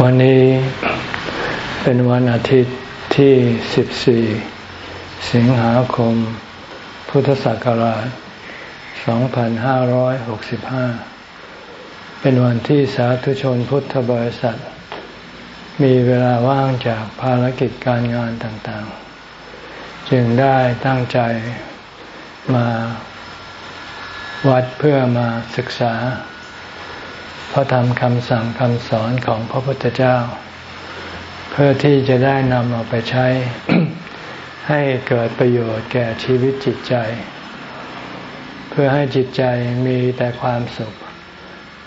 วันนี้เป็นวันอาทิตย์ที่ 14 สิงหาคม พุทธศักราช 2565 เป็นวันที่สาธุชนพุทธบริษัท มีเวลาว่างจากภารกิจการงานต่างๆ จึงได้ตั้งใจมาวัดเพื่อมาศึกษา พระธรรมคำสั่งคำสอนของพระพุทธเจ้า เพื่อที่จะได้นำเอาไปใช้ ให้เกิดประโยชน์แก่ชีวิตจิตใจ เพื่อให้จิตใจมีแต่ความสุข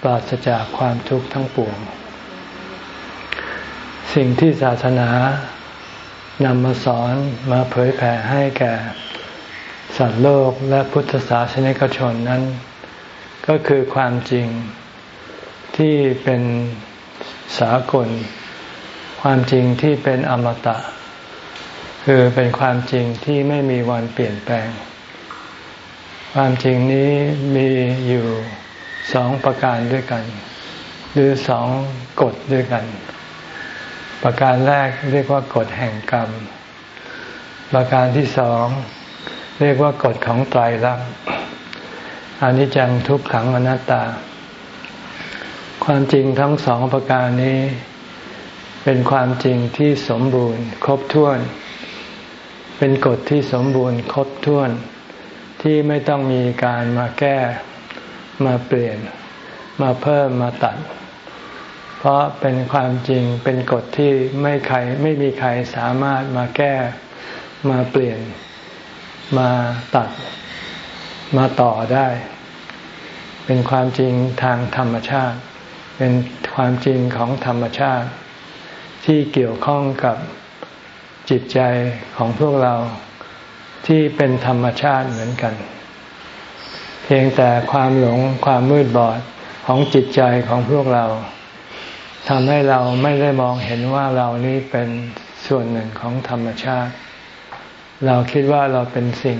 ปราศจากความทุกข์ทั้งปวง สิ่งที่ศาสนานำมาสอนมาเผยแผ่ให้แก่สัตว์โลกและพุทธศาสนิกชนนั้น ก็คือความจริง ที่เป็นสากล ความจริงที่เป็นอมตะ คือเป็นความจริงที่ไม่มีวันเปลี่ยนแปลง ความจริงนี้มีอยู่สองประการด้วยกัน หรือสองกฎด้วยกัน ประการแรกเรียกว่ากฎแห่งกรรม ประการที่สองเรียกว่ากฎของไตรลักษณ์อนิจจังทุกขังอนัตตา ความจริงทั้งสองประการนี้ เป็นความจริงที่สมบูรณ์ ครบถ้วน เป็นกฎที่สมบูรณ์ ครบถ้วน ที่ไม่ต้องมีการมาแก้มาเปลี่ยน มาเพิ่มมาตัด เพราะเป็นความจริงเป็นกฎที่ไม่ใครไม่มีใครสามารถมาแก้มาเปลี่ยนมาตัดมาต่อได้ เป็นความจริงทางธรรมชาติ เป็นความจริงของธรรมชาติ ที่เกี่ยวข้องกับจิตใจของพวกเราที่เป็นธรรมชาติเหมือนกัน เพียงแต่ความหลงความมืดบอดของจิตใจของพวกเราทำให้เราไม่ได้มองเห็นว่าเรานี้เป็นส่วนหนึ่งของธรรมชาติ เราคิดว่าเราเป็นสิ่ง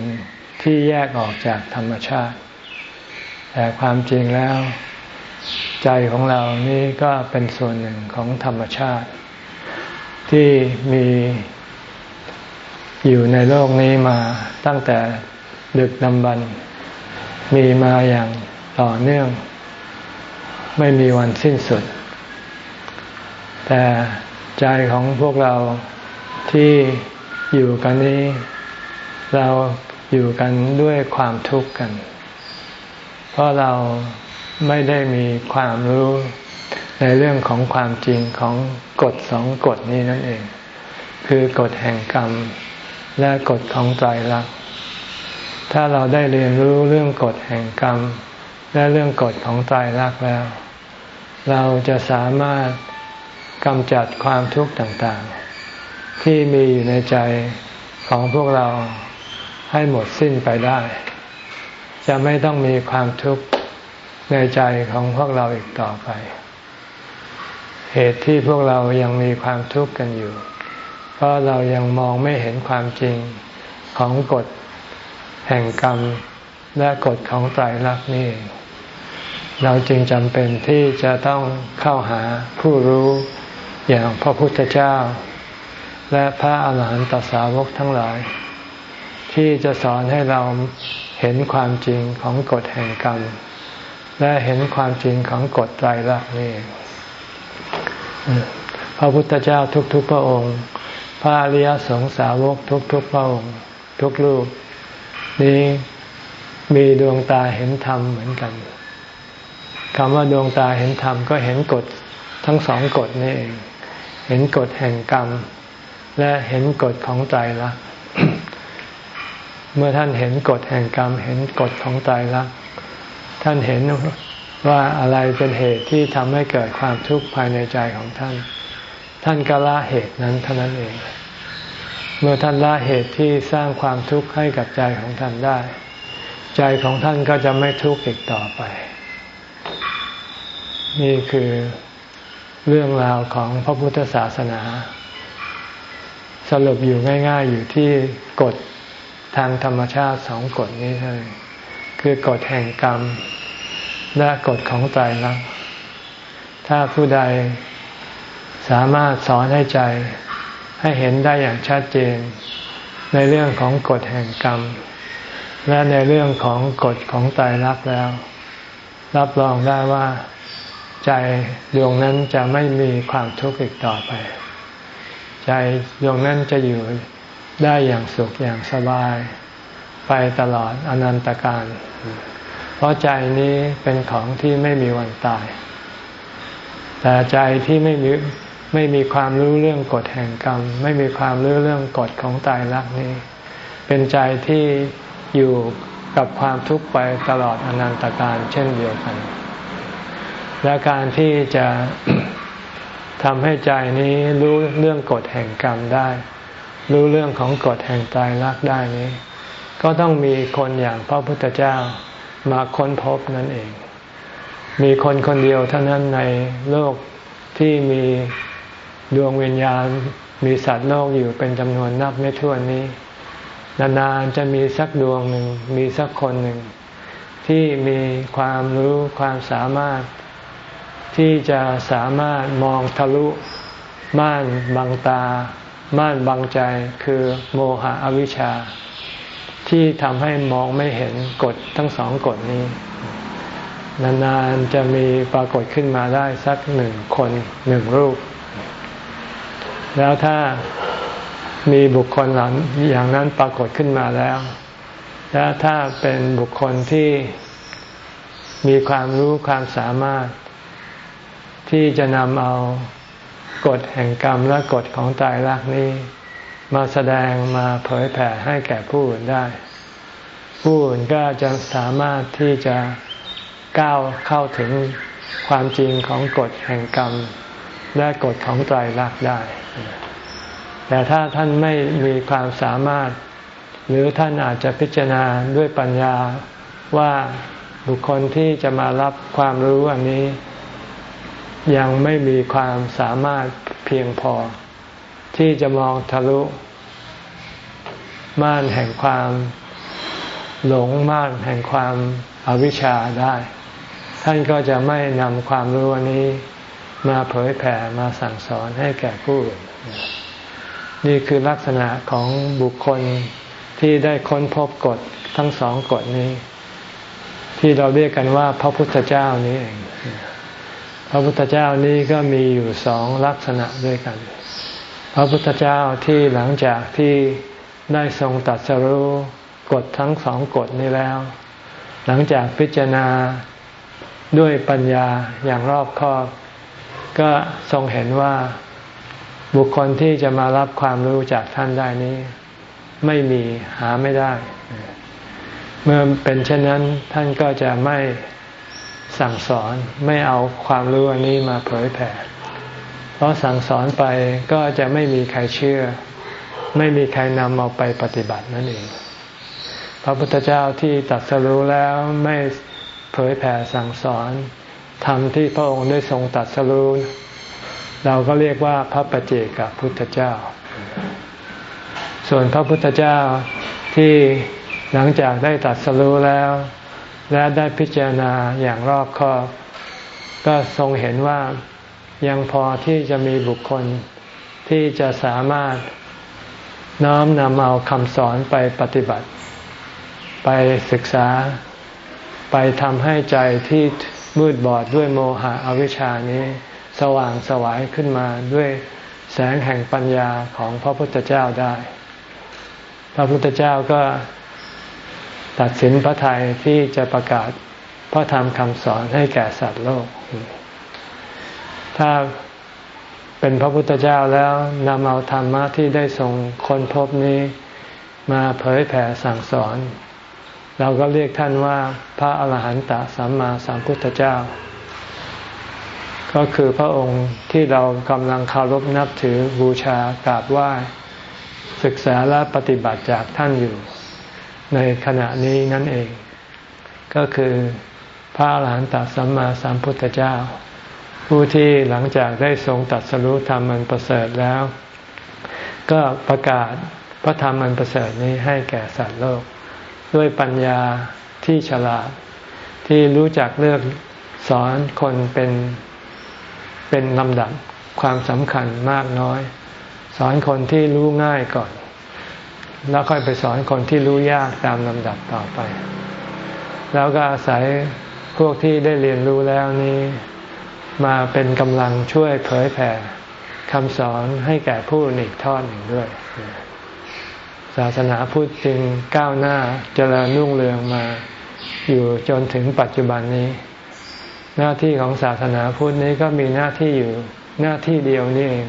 ที่แยกออกจากธรรมชาติ แต่ความจริงแล้ว ใจของเรานี่ก็เป็นส่วนหนึ่งของธรรมชาติ ที่มีอยู่ในโลกนี้มาตั้งแต่ดึกดำบรรมีมาอย่างต่อเนื่อง ไม่มีวันสิ้นสุด แต่ใจของพวกเราที่อยู่กันนี้ เราอยู่กันด้วยความทุกข์กัน เพราะเรา ไม่ได้มีความรู้ในเรื่องของความจริงของกฎสองกฎนี้นั่นเอง คือกฎแห่งกรรม และกฎของใจรักถ้าเราได้เรียนรู้เรื่องกฎแห่งกรรม และเรื่องกฎของใจรักแล้ว เราจะสามารถกำจัดความทุกข์ต่างๆ ที่มีอยู่ในใจของพวกเราให้หมดสิ้นไปได้ จะไม่ต้องมีความทุกข์ ในใจของพวกเราอีกต่อไป เหตุที่พวกเรายังมีความทุกข์กันอยู่ เพราะเรายังมองไม่เห็นความจริงของกฎแห่งกรรมและกฎของไตรลักษณ์นี่ เราจึงจำเป็นที่จะต้องเข้าหาผู้รู้อย่างพระพุทธเจ้า และพระอาหารหันตสาวกทั้งหลาย ที่จะสอนให้เราเห็นความจริงของกฎแห่งกรรม และเห็นความจริงของกฎไตรลักษณ์นี่พระพุทธเจ้าทุกๆพระองค์ พระอริยสงสาวกทุกๆพระองค์ ทุกรูป นี้มีดวงตาเห็นธรรมเหมือนกันคำว่าดวงตาเห็นธรรมก็เห็นกฎทั้งสองกฎนี่เอง เห็นกฎแห่งกรรม และเห็นกฎของใจรักเมื่อท่านเห็นกฎแห่งกรรม เห็นกฎของใจรัก ท่านเห็นว่าอะไรเป็นเหตุที่ทำให้เกิดความทุกข์ภายในใจของท่าน ท่านก็ละเหตุนั้นเท่านั้นเอง เมื่อท่านละเหตุที่สร้างความทุกข์ให้กับใจของท่านได้ ใจของท่านก็จะไม่ทุกข์อีกต่อไป นี่คือเรื่องราวของพระพุทธศาสนา สรุปอยู่ง่าย ๆ อยู่ที่กฎทางธรรมชาติสองกฎนี้เท่านั้น คือกฎแห่งกรรม และกฎของใจรักถ้าผู้ใดสามารถสอนให้ใจให้เห็นได้อย่างชัดเจน ในเรื่องของกฎแห่งกรรม และในเรื่องของกฎของตายรักแล้ว รับรองได้ว่า ใจดวงนั้นจะไม่มีความทุกข์อีกต่อไป ใจดวงนั้นจะอยู่ได้อย่างสุขอย่างสบาย ไปตลอดอนันตการ เพราะใจนี้เป็นของที่ไม่มีวันตาย แต่ใจที่ไม่มีไม่มีความรู้เรื่องกฎแห่งกรรม ไม่มีความรู้เรื่องกฎของตายรักนี้ เป็นใจที่อยู่กับความทุกข์ไปตลอดอนันตการเช่นเดียวกัน และการที่จะทำให้ใจนี้รู้เรื่องกฎแห่งกรรมได้ รู้เรื่องของกฎแห่งตายรักได้นี้ ก็ต้องมีคนอย่างพระพุทธเจ้ามาค้นพบนั่นเอง มีคนคนเดียวเท่านั้นในโลกที่มีดวงวิญญาณ มีสัตว์โลกอยู่เป็นจำนวนนับไม่ถ้วนนี้ นานๆจะมีสักดวงหนึ่ง มีสักคนหนึ่ง ที่มีความรู้ความสามารถ ที่จะสามารถมองทะลุ ม่านบังตา ม่านบังใจคือโมหะอวิชชา ที่ทำให้มองไม่เห็นกฎทั้งสองกฎนี้ นานๆจะมีปรากฏขึ้นมาได้สักหนึ่งคนหนึ่งรูป แล้วถ้ามีบุคคลหลังอย่างนั้นปรากฏขึ้นมาแล้ว และถ้าเป็นบุคคลที่มีความรู้ความสามารถ ที่จะนำเอากฎแห่งกรรมและกฎของตายรักนี้ มาแสดงมาเผยแผ่ให้แก่ผู้อื่นได้ ผู้อื่นก็จะสามารถที่จะก้าวเข้าถึงความจริงของกฎแห่งกรรม และกฎของไตายรักษณ์ได้ แต่ถ้าท่านไม่มีความสามารถ หรือท่านอาจจะพิจารณาด้วยปัญญาว่าบุคคลที่จะมารับความรู้อันนี้ ยังไม่มีความสามารถเพียงพอ ที่จะมองทะลุม่านแห่งความหลงม่านแห่งความอาวิชชาได้ ท่านก็จะไม่นำความรู้นนี้มาเผยแผ่มาสั่งสอนให้แก่ผู้อื่นนี่คือลักษณะของบุคคลที่ได้ค้นพบกฎทั้งสองกฎนี้ ที่เราเรียกกันว่าพระพุทธเจ้านี้เอง พระพุทธเจ้านี้ก็มีอยู่สองลักษณะด้วยกัน พระพุทธเจ้าที่หลังจากที่ได้ทรงตัดสรู้กฎทั้งสองกฎนี้แล้ว หลังจากพิจารณาด้วยปัญญาอย่างรอบคอบ ก็ทรงเห็นว่าบุคคลที่จะมารับความรู้จากท่านได้นี้ ไม่มีหาไม่ได้ เมื่อเป็นเช่นนั้นท่านก็จะไม่สั่งสอนไม่เอาความรู้อันนี้มาเผยแผ่ เพราะสั่งสอนไปก็จะไม่มีใครเชื่อ ไม่มีใครนำเอาไปปฏิบัตินั่นเอง พระพุทธเจ้าที่ตัดสรู้แล้วไม่เผยแผ่สั่งสอนธรรมที่พระองค์ได้ทรงตัดสรู้เราก็เรียกว่าพระปเจกับพุทธเจ้า ส่วนพระพุทธเจ้าที่หลังจากได้ตัดสรู้แล้ว และได้พิจารณาอย่างรอบคอบก็ทรงเห็นว่า ยังพอที่จะมีบุคคลที่จะสามารถน้อมนำเอาคำสอนไปปฏิบัติ ไปศึกษา ไปทำให้ใจที่มืดบอดด้วยโมหะอวิชชานี้ สว่างสวายขึ้นมาด้วยแสงแห่งปัญญาของพระพุทธเจ้าได้ พระพุทธเจ้าก็ตัดสินพระทัยที่จะประกาศพระธรรมคำสอนให้แก่สัตว์โลก ถ้าเป็นพระพุทธเจ้าแล้วนำเอาธรรมะที่ได้ทรงค้นพบนี้มาเผยแผ่สั่งสอน เราก็เรียกท่านว่าพระอาหารหันตสัมมาสัมพุทธเจ้า ก็คือพระองค์ที่เรากำลังเคารพนับถือบูชากราบไหว้ศึกษาและปฏิบัติจากท่านอยู่ในขณะนี้นั่นเอง ก็คือพระอรหันตสัมมาสัมพุทธเจ้า ผู้ที่หลังจากได้ทรงตัดสรู้ธรรมมันประเสริฐแล้ว ก็ประกาศพระธรรมมันประเสริฐนี้ให้แก่สัตว์โลก ด้วยปัญญาที่ฉลาด ที่รู้จักเลือกสอนคนเป็นเป็นลำดับความสำคัญมากน้อย สอนคนที่รู้ง่ายก่อน แล้วค่อยไปสอนคนที่รู้ยากตามลำดับต่อไป แล้วก็อาศัยพวกที่ได้เรียนรู้แล้วนี้ มาเป็นกำลังช่วยเผยแผ่คำสอนให้แก่ผู้อีกทอดหนึ่งด้วย ศาสนาพุทธจึงก้าวหน้าเจริญรุ่งเรืองมาอยู่จนถึงปัจจุบันนี้ หน้าที่ของศาสนาพุทธนี้ก็มีหน้าที่อยู่หน้าที่เดียวนี่เอง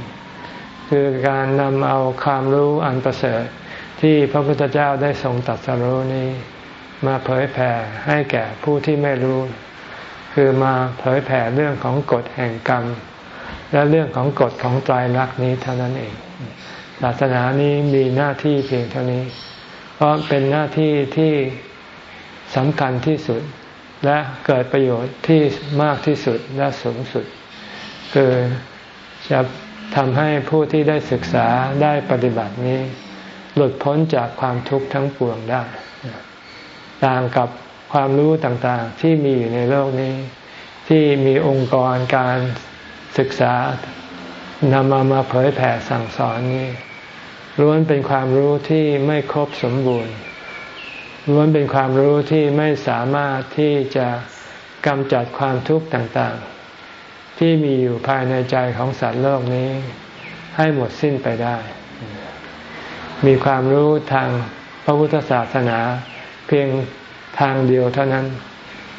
คือการนำเอาความรู้อันประเสริฐที่พระพุทธเจ้าได้ทรงตัดสรู้นี้ มาเผยแผ่ให้แก่ผู้ที่ไม่รู้ คือมาเผยแผ่เรื่องของกฎแห่งกรรม และเรื่องของกฎของไตรลักนี้เท่านั้นเอง ศาสนานี้มีหน้าที่เพียงเท่านี้ เพราะเป็นหน้าที่ที่สำคัญที่สุดและเกิดประโยชน์ที่มากที่สุดและสูงสุด คือจะทำให้ผู้ที่ได้ศึกษาได้ปฏิบัตินี้ หลุดพ้นจากความทุกข์ทั้งปวงได้ ต่างกับ ความรู้ต่างๆ ที่มีอยู่ในโลกนี้ ที่มีองค์กรการศึกษานำมามาเผยแผ่สั่งสอนนี้ล้วนเป็นความรู้ที่ไม่ครบสมบูรณ์ล้วนเป็นความรู้ที่ไม่สามารถที่จะกำจัดความทุกข์ต่างๆ ที่มีอยู่ภายในใจของสัตว์โลกนี้ ให้หมดสิ้นไปได้ มีความรู้ทางพระพุทธศาสนา เพียง ทางเดียวเท่านั้น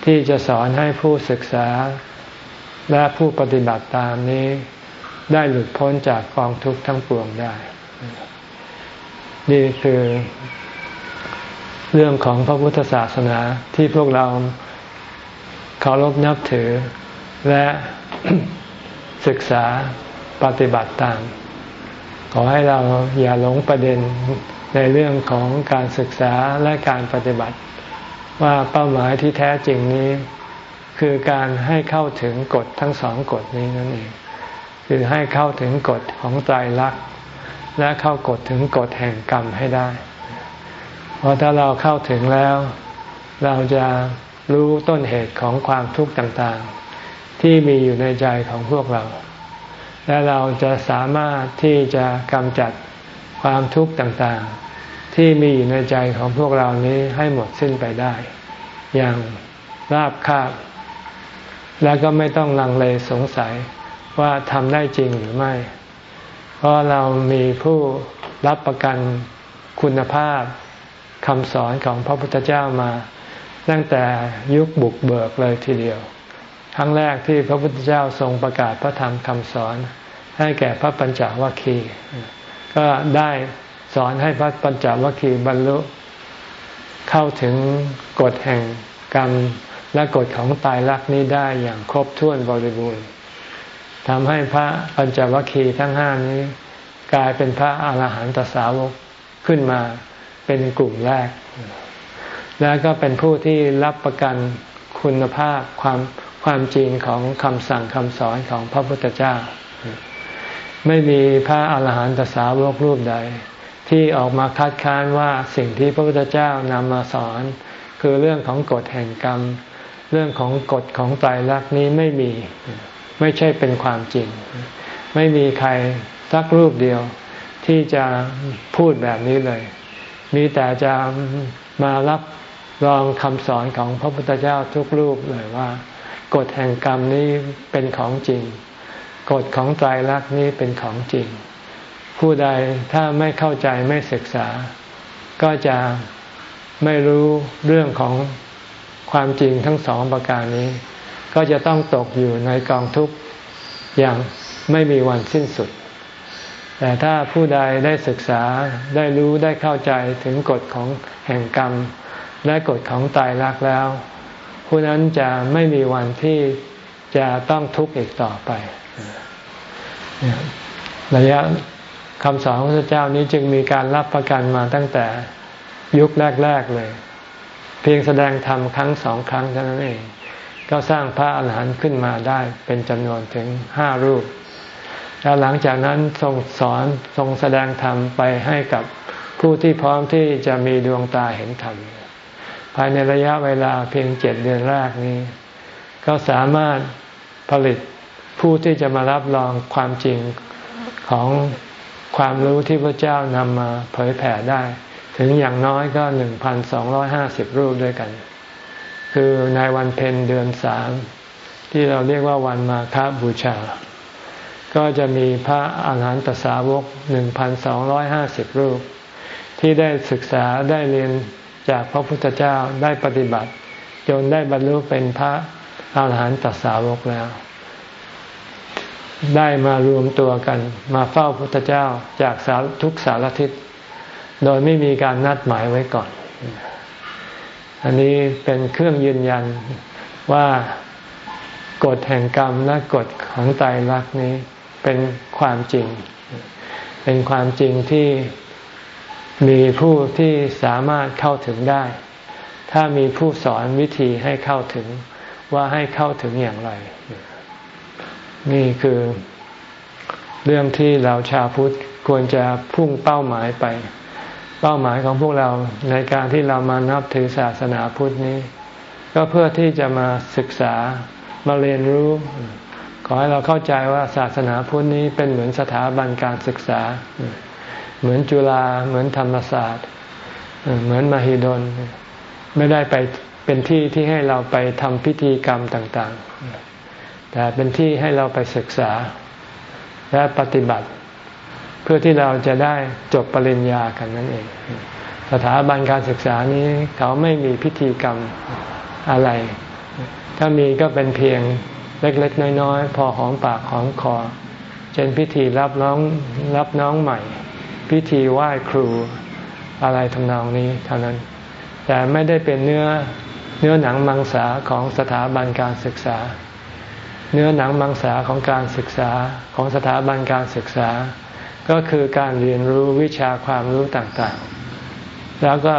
ที่จะสอนให้ผู้ศึกษาและผู้ปฏิบัติตามนี้ได้หลุดพ้นจากกองทุกข์ทั้งปวงได้ นี่คือเรื่องของพระพุทธศาสนาที่พวกเราเคารพนับถือและศึกษาปฏิบัติตาม ขอให้เราอย่าหลงประเด็นในเรื่องของการศึกษาและการปฏิบัติ ว่าเป้าหมายที่แท้จริงนี้ คือการให้เข้าถึงกฎทั้งสองกฎนี้นั่นเอง คือให้เข้าถึงกฎของใจรักและเข้ากฎถึงกฎแห่งกรรมให้ได้พราะถ้าเราเข้าถึงแล้ว เราจะรู้ต้นเหตุของความทุกข์ต่างๆ ที่มีอยู่ในใจของพวกเรา และเราจะสามารถที่จะกำจัดความทุกข์ต่างๆ ที่มีอยู่ในใจของพวกเรานี้ให้หมดสิ้นไปได้ อย่างราบคาบ แล้วก็ไม่ต้องลังเลสงสัยว่าทำได้จริงหรือไม่ เพราะเรามีผู้รับประกันคุณภาพคำสอนของพระพุทธเจ้ามาตั้งแต่ยุคบุกเบิกเลยทีเดียว ครั้งแรกที่พระพุทธเจ้าทรงประกาศพระธรรมคำสอน ให้แก่พระปัญจวัคคีย์ก็ได้ อนให้พระปัญจวัคคีย์บรรลุ เข้าถึงกฎแห่งกรรมและกฎของตายรักนี้ได้อย่างครบถ้วนบริบูรณ์ทำให้พระปัญจวัคคีย์ทั้งห้านี้ กลายเป็นพระอาหารหันตสาวกขึ้นมาเป็นกลุ่มแรก แล้วก็เป็นผู้ที่รับประกันคุณภาพความความจริงของคำสั่งคำสอนของพระพุทธเจ้า ไม่มีพระอาหารหันตสาวกรูปใด ที่ออกมาคัดค้านว่าสิ่งที่พระพุทธเจ้านำมาสอน คือเรื่องของกฎแห่งกรรม เรื่องของกฎของไตรลักนี้ไม่มี ไม่ใช่เป็นความจริง ไม่มีใครสักรูปเดียวที่จะพูดแบบนี้เลย มีแต่จะมารับรองคำสอนของพระพุทธเจ้าทุกรูปเลยว่ากฎแห่งกรรมนี้เป็นของจริง กฎของใจรักนี้เป็นของจริง ผู้ใดถ้าไม่เข้าใจไม่ศึกษา ก็จะไม่รู้เรื่องของความจริงทั้งสองประการนี้ ก็จะต้องตกอยู่ในกองทุกข์อย่างไม่มีวันสิ้นสุด แต่ถ้าผู้ใดได้ศึกษาได้รู้ได้เข้าใจถึงกฎของแห่งกรรม และกฎของตายรักแล้ว ผู้นั้นจะไม่มีวันที่จะต้องทุกข์อีกต่อไประยะ คำสอนของพระเจ้านี้จึงมีการรับประกันมาตั้งแต่ยุคแรก ๆ เลย เพียงแสดงธรรมครั้งสองครั้งเท่านั้นเอง ก็สร้างพระอาหารหันต์ขึ้นมาได้เป็นจำนวนถึงห้ารูป แล้วหลังจากนั้นทรงสอนทรงแสดงธรรมไปให้กับผู้ที่พร้อมที่จะมีดวงตาเห็นธรรม ภายในระยะเวลาเพียงเจ็ดเดือนแรกนี้ ก็สามารถผลิตผู้ที่จะมารับรองความจริงของ ความรู้ที่พระเจ้านำมาเผยแผ่ได้ ถึงอย่างน้อยก็หนึ่งพันสองร้อยห้าสิบรูปด้วยกัน คือในวันเพ็ญเดือนสามที่เราเรียกว่าวันมาฆบูชา ก็จะมีพระอาหารหันตสาวกหนึ่งพันสองร้อยห้าสิบรูป ที่ได้ศึกษาได้เรียนจากพระพุทธเจ้าได้ปฏิบัติ จนได้บรรลุเป็นพระอาหารหันตสาวกแล้ว ได้มารวมตัวกัน มาเฝ้าพุทธเจ้าจากสารทุกสารทิศโดยไม่มีการนัดหมายไว้ก่อน อันนี้เป็นเครื่องยืนยันว่ากฎแห่งกรรมและกฎของไตรลักนี้เป็นความจริง เป็นความจริงที่มีผู้ที่สามารถเข้าถึงได้ ถ้ามีผู้สอนวิธีให้เข้าถึงว่าให้เข้าถึงอย่างไร นี่คือเรื่องที่เราชาวพุทธควรจะพุ่งเป้าหมายไป เป้าหมายของพวกเราในการที่เรามานับถือศาสนาพุทธนี้ ก็เพื่อที่จะมาศึกษามาเรียนรู้ ขอให้เราเข้าใจว่าศาสนาพุทธนี้เป็นเหมือนสถาบันการศึกษา เหมือนจุฬาเหมือนธรรมศาสตร์ เหมือนมหิดล ไม่ได้ไปเป็นที่ที่ให้เราไปทำพิธีกรรมต่าง ๆ แต่เป็นที่ให้เราไปศึกษาและปฏิบัติ เพื่อที่เราจะได้จบปริญญากันนั่นเอง สถาบันการศึกษานี้เขาไม่มีพิธีกรรมอะไร ถ้ามีก็เป็นเพียงเล็กๆ น้อยๆ พอหอมปากหอมคอเช่นพิธีรับน้องรับน้องใหม่ พิธีไหว้ครูอะไรทำนองนี้เท่านั้น แต่ไม่ได้เป็นเนื้อเนื้อหนังมังสาของสถาบันการศึกษา เนื้อหนังมังสาของการศึกษาของสถาบันการศึกษา ก็คือการเรียนรู้วิชาความรู้ต่างๆ แล้วก็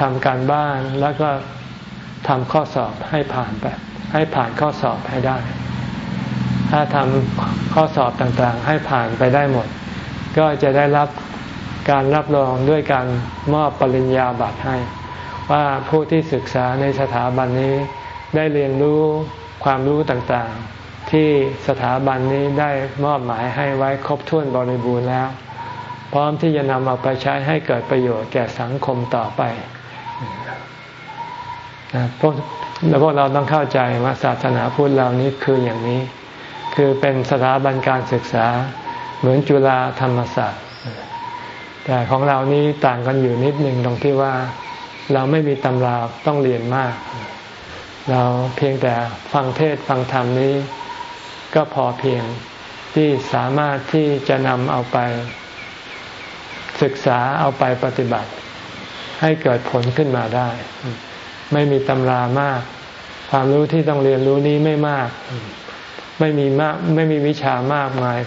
ทำการบ้านแล้วก็ทำข้อสอบให้ผ่านไปให้ผ่านข้อสอบให้ได้ ถ้าทำข้อสอบต่างๆ ให้ผ่านไปได้หมด ก็จะได้รับการรับรองด้วยการมอบปริญญาบัตรให้ ว่าผู้ที่ศึกษาในสถาบันนี้ได้เรียนรู้ความรู้ต่างๆ ที่สถาบันนี้ได้มอบหมายให้ไว้ครบถ้วนบริบูรณ์แล้ว พร้อมที่จะนำเอาไปใช้ให้เกิดประโยชน์แก่สังคมต่อไปพวกแล้วพวกเราต้องเข้าใจว่าศาสนาพุทธเรานี้คืออย่างนี้ คือเป็นสถาบันการศึกษาเหมือนจุฬาธรรมศาสตร์ แต่ของเรานี้ต่างกันอยู่นิดหนึ่งตรงที่ว่าเราไม่มีตำราต้องเรียนมาก เราเพียงแต่ฟังเทศฟังธรรมนี้ ก็พอเพียงที่สามารถที่จะนำเอาไป ศึกษาเอาไปปฏิบัติ ให้เกิดผลขึ้นมาได้ ไม่มีตำรามาก ความรู้ที่ต้องเรียนรู้นี้ไม่มาก ไม่มีมากไม่มีวิชามากมาย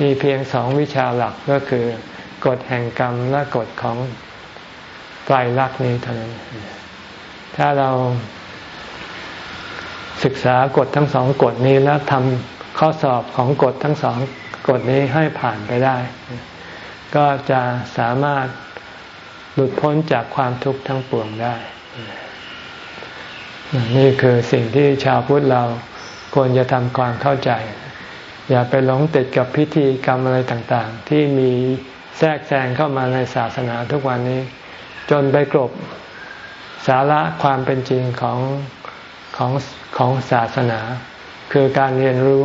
มีเพียงสองวิชาหลักก็คือกฎแห่งกรรมและกฎของไตรลักษณ์นี้เท่านั้น ถ้าเรา ศึกษากฎทั้งสองกฎนี้แล้วทำข้อสอบของกฎทั้งสองกฎนี้ให้ผ่านไปได้ ก็จะสามารถหลุดพ้นจากความทุกข์ทั้งปวงได้ นี่คือสิ่งที่ชาวพุทธเราควรจะทำความเข้าใจ อย่าไปหลงติดกับพิธีกรรมอะไรต่างๆ ที่มีแทรกแซงเข้ามาในศาสนาทุกวันนี้ จนไปกลบสาระความเป็นจริงของ ของของศาสนา คือการเรียนรู้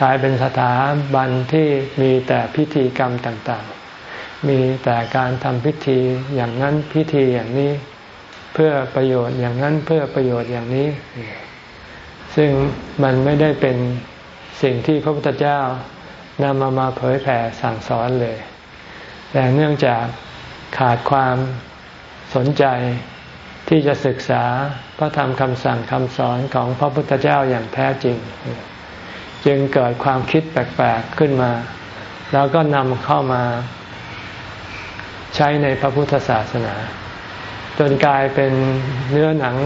กลายเป็นสถาบันที่มีแต่พิธีกรรมต่างๆ มีแต่การทำพิธีอย่างนั้นพิธีอย่างนี้ เพื่อประโยชน์อย่างนั้นเพื่อประโยชน์อย่างนี้ ซึ่งมันไม่ได้เป็นสิ่งที่พระพุทธเจ้านำมามาเผยแผ่สั่งสอนเลย แต่เนื่องจากขาดความสนใจ ที่จะศึกษาพระธรรมคำสั่งคำสอนของพระพุทธเจ้าอย่างแท้จริง จึงเกิดความคิดแปลกๆขึ้นมา แล้วก็นำเข้ามาใช้ในพระพุทธศาสนา จนกลายเป็นเนื้อหนัง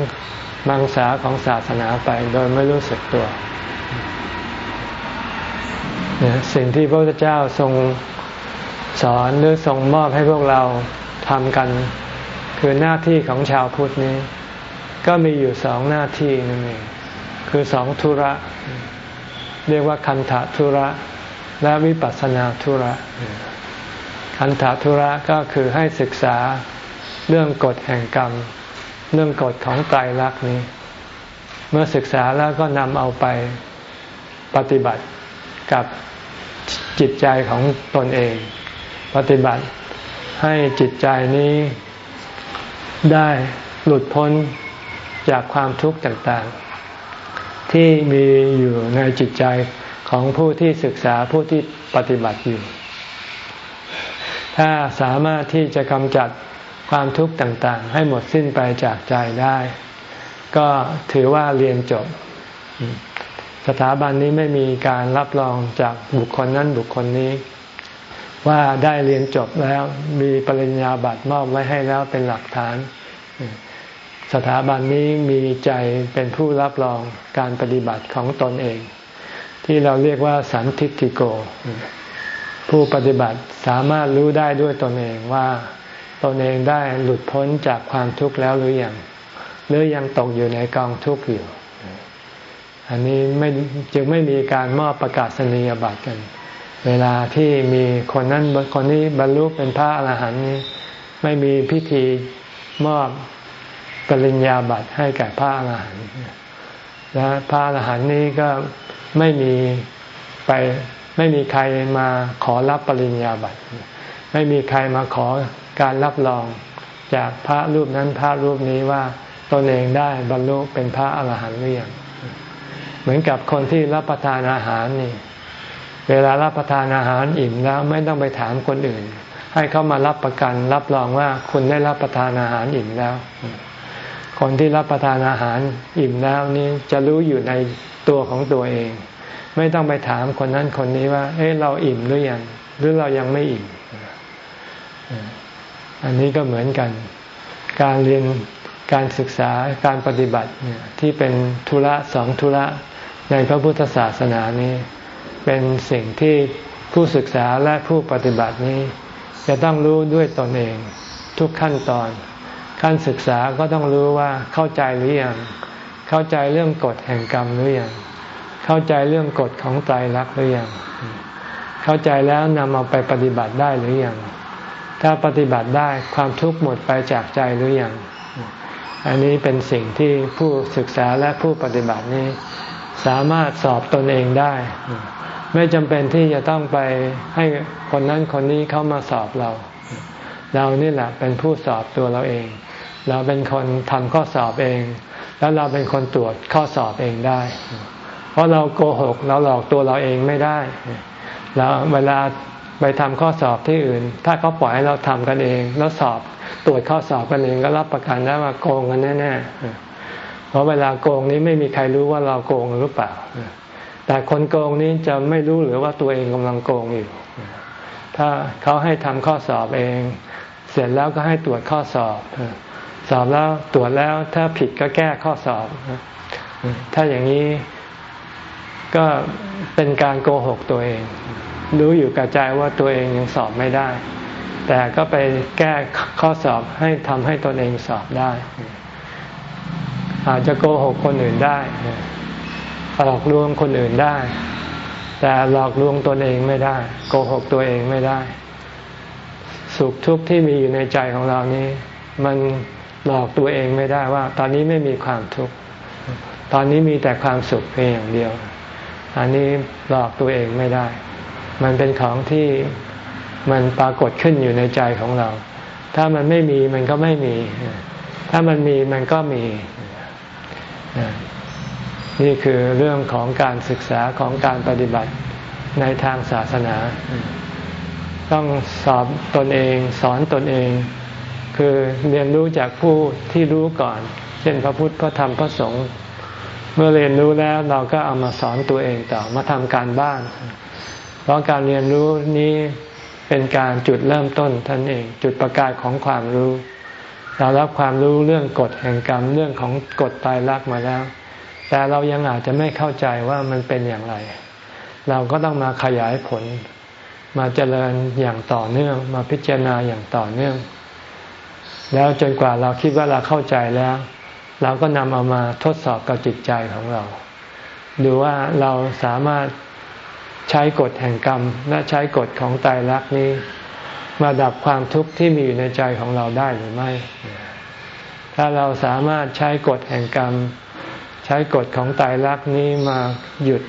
มังสาของศาสนาไปโดยไม่รู้สึกตัว สิ่งที่พระพุทธเจ้าทรงสอนหรือทรงมอบให้พวกเราทำกัน คือหน้าที่ของชาวพุทธนี้ ก็มีอยู่สองหน้าที่นั่นเองคือสองธุระ เรียกว่าคันธทุระ และวิปัสสนาธุระ คันธทุระก็คือให้ศึกษาเรื่องกฎแห่งกรรม เรื่องกฎของไตรลักษณ์นี้ เมื่อศึกษาแล้วก็นำเอาไปปฏิบัติกับจิตใจของตนเอง ปฏิบัติให้จิตใจนี้ ได้หลุดพ้นจากความทุกข์ต่างๆ ที่มีอยู่ในจิตใจของผู้ที่ศึกษาผู้ที่ปฏิบัติอยู่ ถ้าสามารถที่จะกำจัดความทุกข์ต่างๆ ให้หมดสิ้นไปจากใจได้ ก็ถือว่าเรียนจบ สถาบันนี้ไม่มีการรับรองจากบุคคลนั้นบุคคลนี้ ว่าได้เรียนจบแล้ว มีปริญญาบัตรมอบไว้ให้แล้วเป็นหลักฐาน สถาบันนี้มีใจเป็นผู้รับรองการปฏิบัติของตนเอง ที่เราเรียกว่าสันทิติโก ผู้ปฏิบัติสามารถรู้ได้ด้วยตนเองว่าตนเองได้หลุดพ้นจากความทุกข์แล้วหรือยังหรือยังตกอยู่ในกองทุกข์อยู่ อันนี้ไม่จึงไม่มีการมอบประกาศนียบัตรกัน เวลาที่มีคนนั้นคนนี้บรรลุเป็นพระอรหันต์นี้ ไม่มีพิธีมอบปริญญาบัตรให้แก่พระอรหันต์และพระอรหันต์นี้ก็ไม่มีไปไม่มีใครมาขอรับปริญญาบัตร ไม่มีใครมาขอการรับรองจากพระรูปนั้นพระรูปนี้ว่าตนเองได้บรรลุเป็นพระอรหันต์หรือยังเหมือนกับคนที่รับประทานอาหารนี่ เวลารับประทานอาหารอิ่มแล้วไม่ต้องไปถามคนอื่น ให้เขามารับประกันรับรองว่าคุณได้รับประทานอาหารอิ่มแล้ว คนที่รับประทานอาหารอิ่มแล้วนี้จะรู้อยู่ในตัวของตัวเอง ไม่ต้องไปถามคนนั้นคนนี้ว่า เอ๊ะเราอิ่มหรือยังหรือเรายังไม่อิ่มอันนี้ก็เหมือนกัน การเรียนการศึกษาการปฏิบัติเนี่ยที่เป็นธุระสองธุระในพระพุทธศาสนานี้ เป็นสิ่งที่ผู้ศึกษาและผู้ปฏิบัตินี้ จะต้องรู้ด้วยตนเองทุกขั้นตอน ขั้นศึกษาก็ต้องรู้ว่าเข้าใจหรือยังเข้าใจเรื่องกฎแห่งกรรมหรือยังเข้าใจเรื่องกฎของใจรักหรือยังเข้าใจแล้วนำเอาไปปฏิบัติได้หรือยังถ้าปฏิบัติได้ความทุกข์หมดไปจากใจหรือยังอันนี้เป็นสิ่งที่ผู้ศึกษาและผู้ปฏิบัตินี้ สามารถสอบตนเองได้ ไม่จำเป็นที่จะต้องไปให้คนนั้นคนนี้เข้ามาสอบเรา เรานี่แหละเป็นผู้สอบตัวเราเอง เราเป็นคนทำข้อสอบเอง แล้วเราเป็นคนตรวจข้อสอบเองได้ เพราะเราโกหกเราหลอกตัวเราเองไม่ได้เราเวลาไปทำข้อสอบที่อื่น ถ้าเขาปล่อยให้เราทำกันเอง แล้วสอบตรวจข้อสอบกันเองก็รับประกันได้ว่าโกงกันแน่ๆเพราะเวลาโกงนี้ไม่มีใครรู้ว่าเราโกงหรือเปล่า แต่คนโกงนี้จะไม่รู้หรือว่าตัวเองกำลังโกงอยู่ ถ้าเขาให้ทำข้อสอบเอง เสร็จแล้วก็ให้ตรวจข้อสอบ สอบแล้วตรวจแล้วถ้าผิดก็แก้ข้อสอบ ถ้าอย่างนี้ก็เป็นการโกหกตัวเอง รู้อยู่กับใจว่าตัวเองยังสอบไม่ได้ แต่ก็ไปแก้ข้อสอบให้ทำให้ตนเองสอบได้ อาจจะโกหกคนอื่นได้ หลอกลวงคนอื่นได้ แต่หลอกลวงตนเองไม่ได้ โกหกตัวเองไม่ได้ สุขทุกข์ที่มีอยู่ในใจของเรานี้ มันหลอกตัวเองไม่ได้ว่า ตอนนี้ไม่มีความทุกข์ตอนนี้มีแต่ความสุขเพียงอย่างเดียว อันนี้หลอกตัวเองไม่ได้ มันเป็นของที่มันปรากฏขึ้นอยู่ในใจของเรา ถ้ามันไม่มีมันก็ไม่มี ถ้ามันมีมันก็มี นี่คือเรื่องของการศึกษาของการปฏิบัติในทางศาสนา ต้องสอบตนเองสอนตนเอง คือเรียนรู้จากผู้ที่รู้ก่อน เช่นพระพุทธพระธรรมพระสงฆ์เมื่อเรียนรู้แล้วเราก็เอามาสอนตัวเองต่อมาทำการบ้าน เพราะการเรียนรู้นี้เป็นการจุดเริ่มต้นท่านเอง จุดประกายของความรู้ เรารับความรู้เรื่องกฎแห่งกรรมเรื่องของกฎตายรักมาแล้ว แต่เรายังอาจจะไม่เข้าใจว่ามันเป็นอย่างไร เราก็ต้องมาขยายผล มาเจริญอย่างต่อเนื่อง มาพิจารณาอย่างต่อเนื่อง แล้วจนกว่าเราคิดว่าเราเข้าใจแล้ว เราก็นำเอามาทดสอบกับจิตใจของเรา ดูว่าเราสามารถใช้กฎแห่งกรรม และใช้กฎของตายรักนี้ มาดับความทุกข์ที่มีอยู่ในใจของเราได้หรือไม่ ถ้าเราสามารถใช้กฎแห่งกรรม ช้กฎของตายรักนี้มาหยุด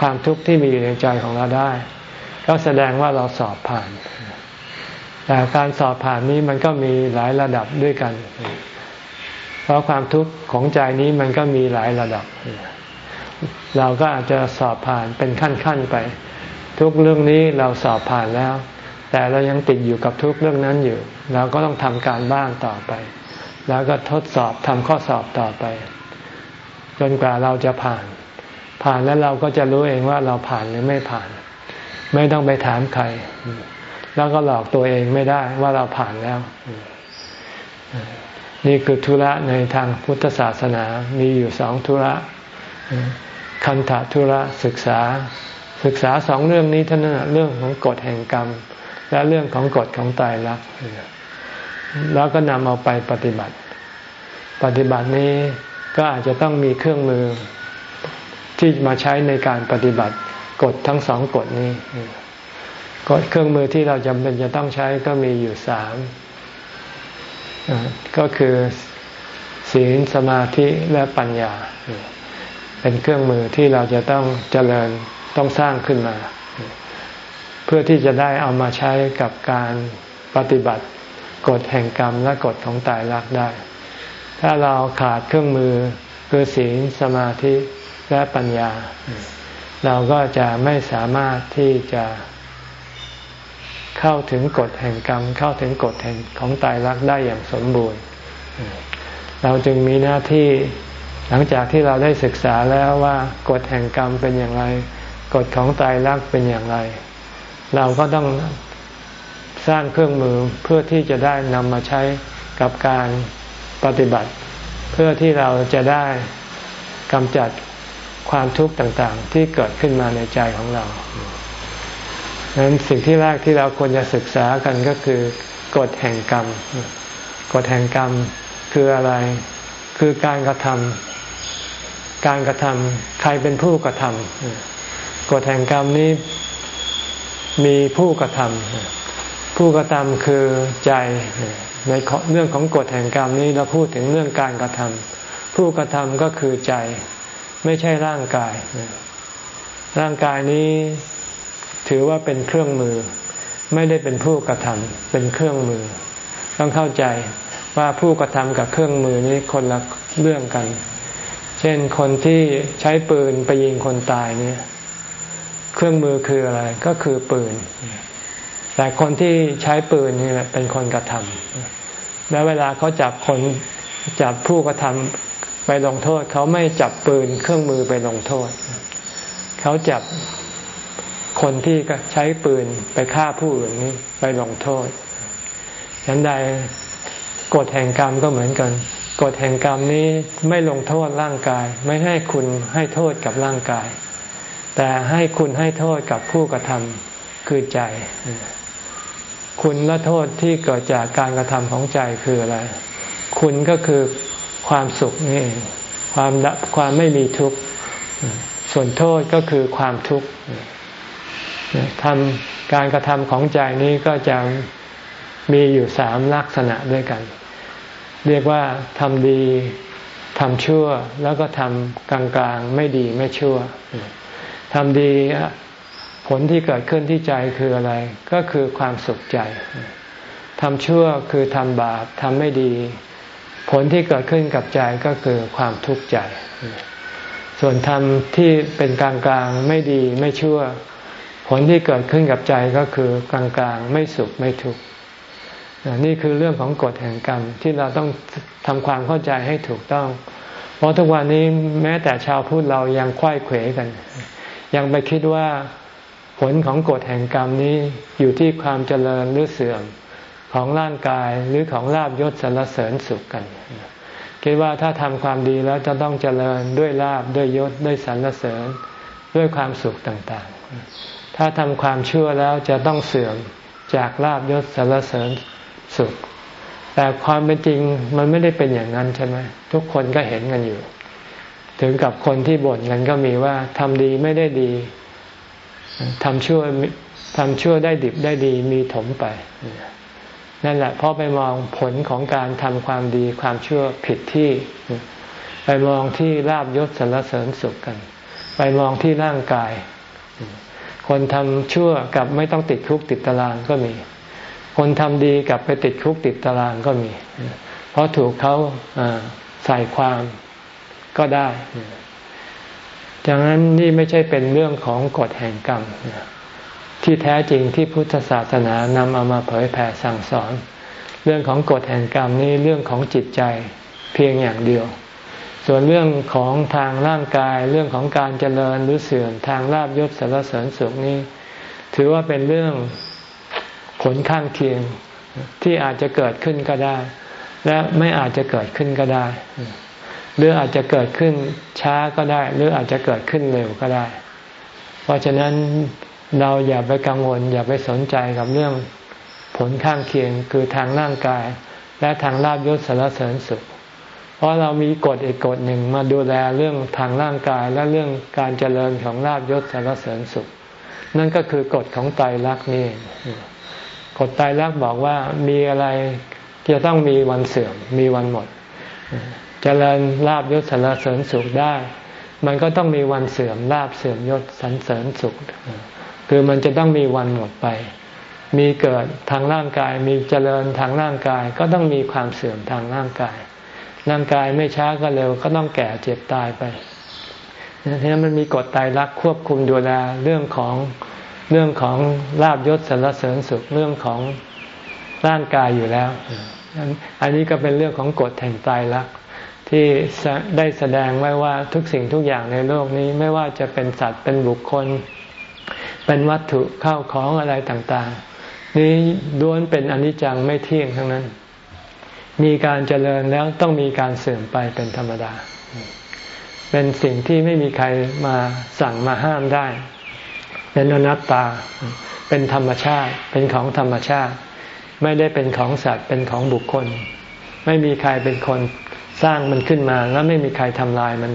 ความทุกข์ที่มีอยู่ในใจของเราได้ ก็แสดงว่าเราสอบผ่าน แต่การสอบผ่านนี้มันก็มีหลายระดับด้วยกัน เพราะความทุกข์ของใจนี้มันก็มีหลายระดับ เราก็อาจจะสอบผ่านเป็นขั้นๆไป ทุกเรื่องนี้เราสอบผ่านแล้ว แต่เรายังติดอยู่กับทุกเรื่องนั้นอยู่ เราก็ต้องทำการบ้านต่อไป แล้วก็ทดสอบทำข้อสอบต่อไป จนกว่าเราจะผ่าน ผ่านแล้วเราก็จะรู้เองว่าเราผ่านหรือไม่ผ่าน ไม่ต้องไปถามใคร แล้วก็หลอกตัวเองไม่ได้ว่าเราผ่านแล้ว นี่คือธุระในทางพุทธศาสนามีอยู่สองธุระ คันธทุระศึกษา ศึกษาสองเรื่องนี้เท่านั้นเรื่องของกฎแห่งกรรม และเรื่องของกฎของตายรักแล้วก็นำเอาไปปฏิบัติ ปฏิบัตินี้ ก็อาจจะต้องมีเครื่องมือที่มาใช้ในการปฏิบัติกฎทั้งสองกฎนี้กฎเครื่องมือที่เราจำเป็นจะต้องใช้ก็มีอยู่สามก็คือศีลสมาธิและปัญญา เป็นเครื่องมือที่เราจะต้องเจริญต้องสร้างขึ้นมา เพื่อที่จะได้เอามาใช้กับการปฏิบัติกฎแห่งกรรมและกฎของตายรักได้ ถ้าเราขาดเครื่องมือคือศีลสมาธิและปัญญา เราก็จะไม่สามารถที่จะเข้าถึงกฎแห่งกรรม เข้าถึงกฎแห่งของตายรักได้อย่างสมบูรณ์ เราจึงมีหน้าที่หลังจากที่เราได้ศึกษาแล้วว่ากฎแห่งกรรมเป็นอย่างไร กฎของตายรักเป็นอย่างไร เราก็ต้องสร้างเครื่องมือเพื่อที่จะได้นำมาใช้กับการ ปฏิบัติ เพื่อที่เราจะได้กำจัดความทุกข์ต่างๆ ที่เกิดขึ้นมาในใจของเราดังนั้นสิ่งที่แรกที่เราควรจะศึกษากันก็คือกฎแห่งกรรม กฎแห่งกรรมคืออะไร คือการกระทำการกระทำใครเป็นผู้กระทำกฎแห่งกรรมนี้มีผู้กระทำผู้กระทำคือใจ ในเรื่องของกฎแห่งกรรมนี้เราพูดถึงเรื่องการกระทำผู้กระทำก็คือใจ ไม่ใช่ร่างกาย ร่างกายนี้ถือว่าเป็นเครื่องมือ ไม่ได้เป็นผู้กระทำเป็นเครื่องมือ ต้องเข้าใจว่าผู้กระทำกับเครื่องมือนี้คนละเรื่องกัน เช่นคนที่ใช้ปืนไปยิงคนตายเนี่ย เครื่องมือคืออะไรก็คือปืน แต่คนที่ใช้ปืนนี่แหละเป็นคนกระทำแล้วเวลาเขาจับคนจับผู้กระทำไปลงโทษ เขาไม่จับปืนเครื่องมือไปลงโทษ เขาจับคนที่ใช้ปืนไปฆ่าผู้อื่นนี้ไปลงโทษฉันใดกฎแห่งกรรมก็เหมือนกันกฎแห่งกรรมนี้ไม่ลงโทษร่างกาย ไม่ให้คุณให้โทษกับร่างกาย แต่ให้คุณให้โทษกับผู้กระทำคือใจ คุณและโทษที่เกิดจากการกระทำของใจคืออะไร คุณก็คือความสุขนี่ความความไม่มีทุกข์ ส่วนโทษก็คือความทุกข์ทำการกระทำของใจนี้ก็จะมีอยู่สามลักษณะด้วยกัน เรียกว่าทำดีทำชั่วแล้วก็ทำกลางๆ ไม่ดีไม่ชั่วทำดี ผลที่เกิดขึ้นที่ใจคืออะไร ก็คือความสุขใจทำชั่วคือทำบาปทำไม่ดี ผลที่เกิดขึ้นกับใจก็คือความทุกข์ใจ ส่วนทำที่เป็นกลางๆไม่ดีไม่ชั่ว ผลที่เกิดขึ้นกับใจก็คือกลางๆไม่สุขไม่ทุกข์นี่คือเรื่องของกฎแห่งกรรมที่เราต้องทำความเข้าใจให้ถูกต้อง เพราะทุกวันนี้แม้แต่ชาวพุทธเรายังควยเขวกัน ยังไปคิดว่า ผลของกฎแห่งกรรมนี้อยู่ที่ความเจริญหรือเสื่อมของร่างกายหรือของลาบยศสรรเสริญสุขกัน คิดว่าถ้าทำความดีแล้วจะต้องเจริญด้วยลาบด้วยยศด้วยสรรเสริญด้วยความสุขต่างๆ ถ้าทำความชั่วแล้วจะต้องเสื่อมจากลาบยศสรรเสริญสุข แต่ความเป็นจริงมันไม่ได้เป็นอย่างนั้นใช่ไหมทุกคนก็เห็นกันอยู่ ถึงกับคนที่บ่นกันก็มีว่าทำดีไม่ได้ดี ทำชั่วทำชั่วได้ดิบได้ดีมีถมไป นั่นแหละเพราะไปมองผลของการทำความดีความชั่วผิดที่ ไปมองที่ลาบยศสรรเสริญสุขกัน ไปมองที่ร่างกาย คนทำชั่วกับไม่ต้องติดคุกติดตารางก็มี คนทำดีกับไปติดคุกติดตารางก็มี เพราะถูกเขาใส่ความก็ได้ ดังนั้นนี่ไม่ใช่เป็นเรื่องของกฎแห่งกรรม ที่แท้จริงที่พุทธศาสนานำเอามาเผยแผ่สั่งสอน เรื่องของกฎแห่งกรรมนี่เรื่องของจิตใจเพียงอย่างเดียว ส่วนเรื่องของทางร่างกายเรื่องของการเจริญหรือเสื่อมทางลาบยศสารเสริญสุขนี้ ถือว่าเป็นเรื่องผลข้างเคียงที่อาจจะเกิดขึ้นก็ได้ และไม่อาจจะเกิดขึ้นก็ได้ หรืออาจจะเกิดขึ้นช้าก็ได้ หรืออาจจะเกิดขึ้นเร็วก็ได้ เพราะฉะนั้นเราอย่าไปกังวล อย่าไปสนใจกับเรื่องผลข้างเคียงคือทางร่างกาย และทางลาบยศสารเสริญสุข เพราะเรามีกฎอีกกฎหนึ่งมาดูแลเรื่องทางร่างกายและเรื่องการเจริญของลาบยศสารเสริญสุข นั่นก็คือกฎของไตรลักษณ์นี่กฎไตรลักษณ์บอกว่ามีอะไรจะต้องมีวันเสื่อมมีวันหมด เจริญลาบยศสรรเสริญสุขได้ มันก็ต้องมีวันเสื่อมลาบเสื่อมยศสรรเสริญสุข คือมันจะต้องมีวันหมดไป มีเกิดทางร่างกาย มีเจริญทางร่างกาย ก็ต้องมีความเสื่อมทางร่างกาย ร่างกายไม่ช้าก็เร็วก็ต้องแก่เจ็บตายไปทีนั้นมันมีกฎตายรักควบคุมดูแลเรื่องของเรื่องของลาบยศสรรเสริญสุขเรื่องของร่างกายอยู่แล้ว อันนี้ก็เป็นเรื่องของกฎแห่งตายรัก ที่ได้แสดงไว้ว่าทุกสิ่งทุกอย่างในโลกนี้ไม่ว่าจะเป็นสัตว์เป็นบุคคล เป็นวัตถุเข้าของอะไรต่างๆ นี้ล้วนเป็นอนิจจังไม่เที่ยงทั้งนั้น มีการเจริญแล้วต้องมีการเสื่อมไปเป็นธรรมดา เป็นสิ่งที่ไม่มีใครมาสั่งมาห้ามได้ เป็นอนัตตา เป็นธรรมชาติ เป็นของธรรมชาติ ไม่ได้เป็นของสัตว์เป็นของบุคคล ไม่มีใครเป็นคน สร้างมันขึ้นมาแล้วไม่มีใครทำลายมัน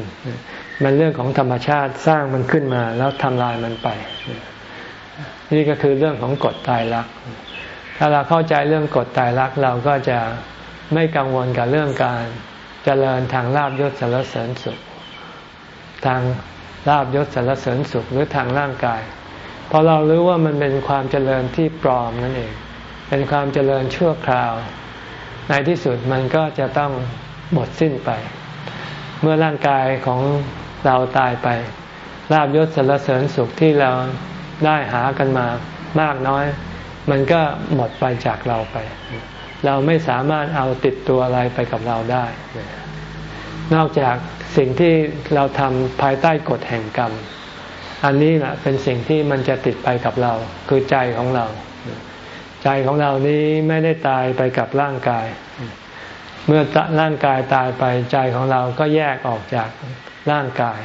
มันเรื่องของธรรมชาติสร้างมันขึ้นมาแล้วทำลายมันไป นี่ก็คือเรื่องของกฎตายรัก ถ้าเราเข้าใจเรื่องกฎตายรักเราก็จะไม่กังวลกับเรื่องการเจริญทางลาบยศสารเสริญสุข ทางลาบยศสารเสริญสุขหรือทางร่างกาย เพราะเรารู้ว่ามันเป็นความเจริญที่ปลอมนั่นเอง เป็นความเจริญชั่วคราว ในที่สุดมันก็จะต้อง หมดสิ้นไป เมื่อร่างกายของเราตายไปลาบยศสรรเสริญสุขที่เราได้หากันมามากน้อย มันก็หมดไปจากเราไป เราไม่สามารถเอาติดตัวอะไรไปกับเราได้ นอกจากสิ่งที่เราทำภายใต้กฎแห่งกรรม อันนี้แหละเป็นสิ่งที่มันจะติดไปกับเรา คือใจของเรา ใจของเรานี้ไม่ได้ตายไปกับร่างกาย เมื่อร่างกายตายไปใจของเราก็แยกออกจากร่างกาย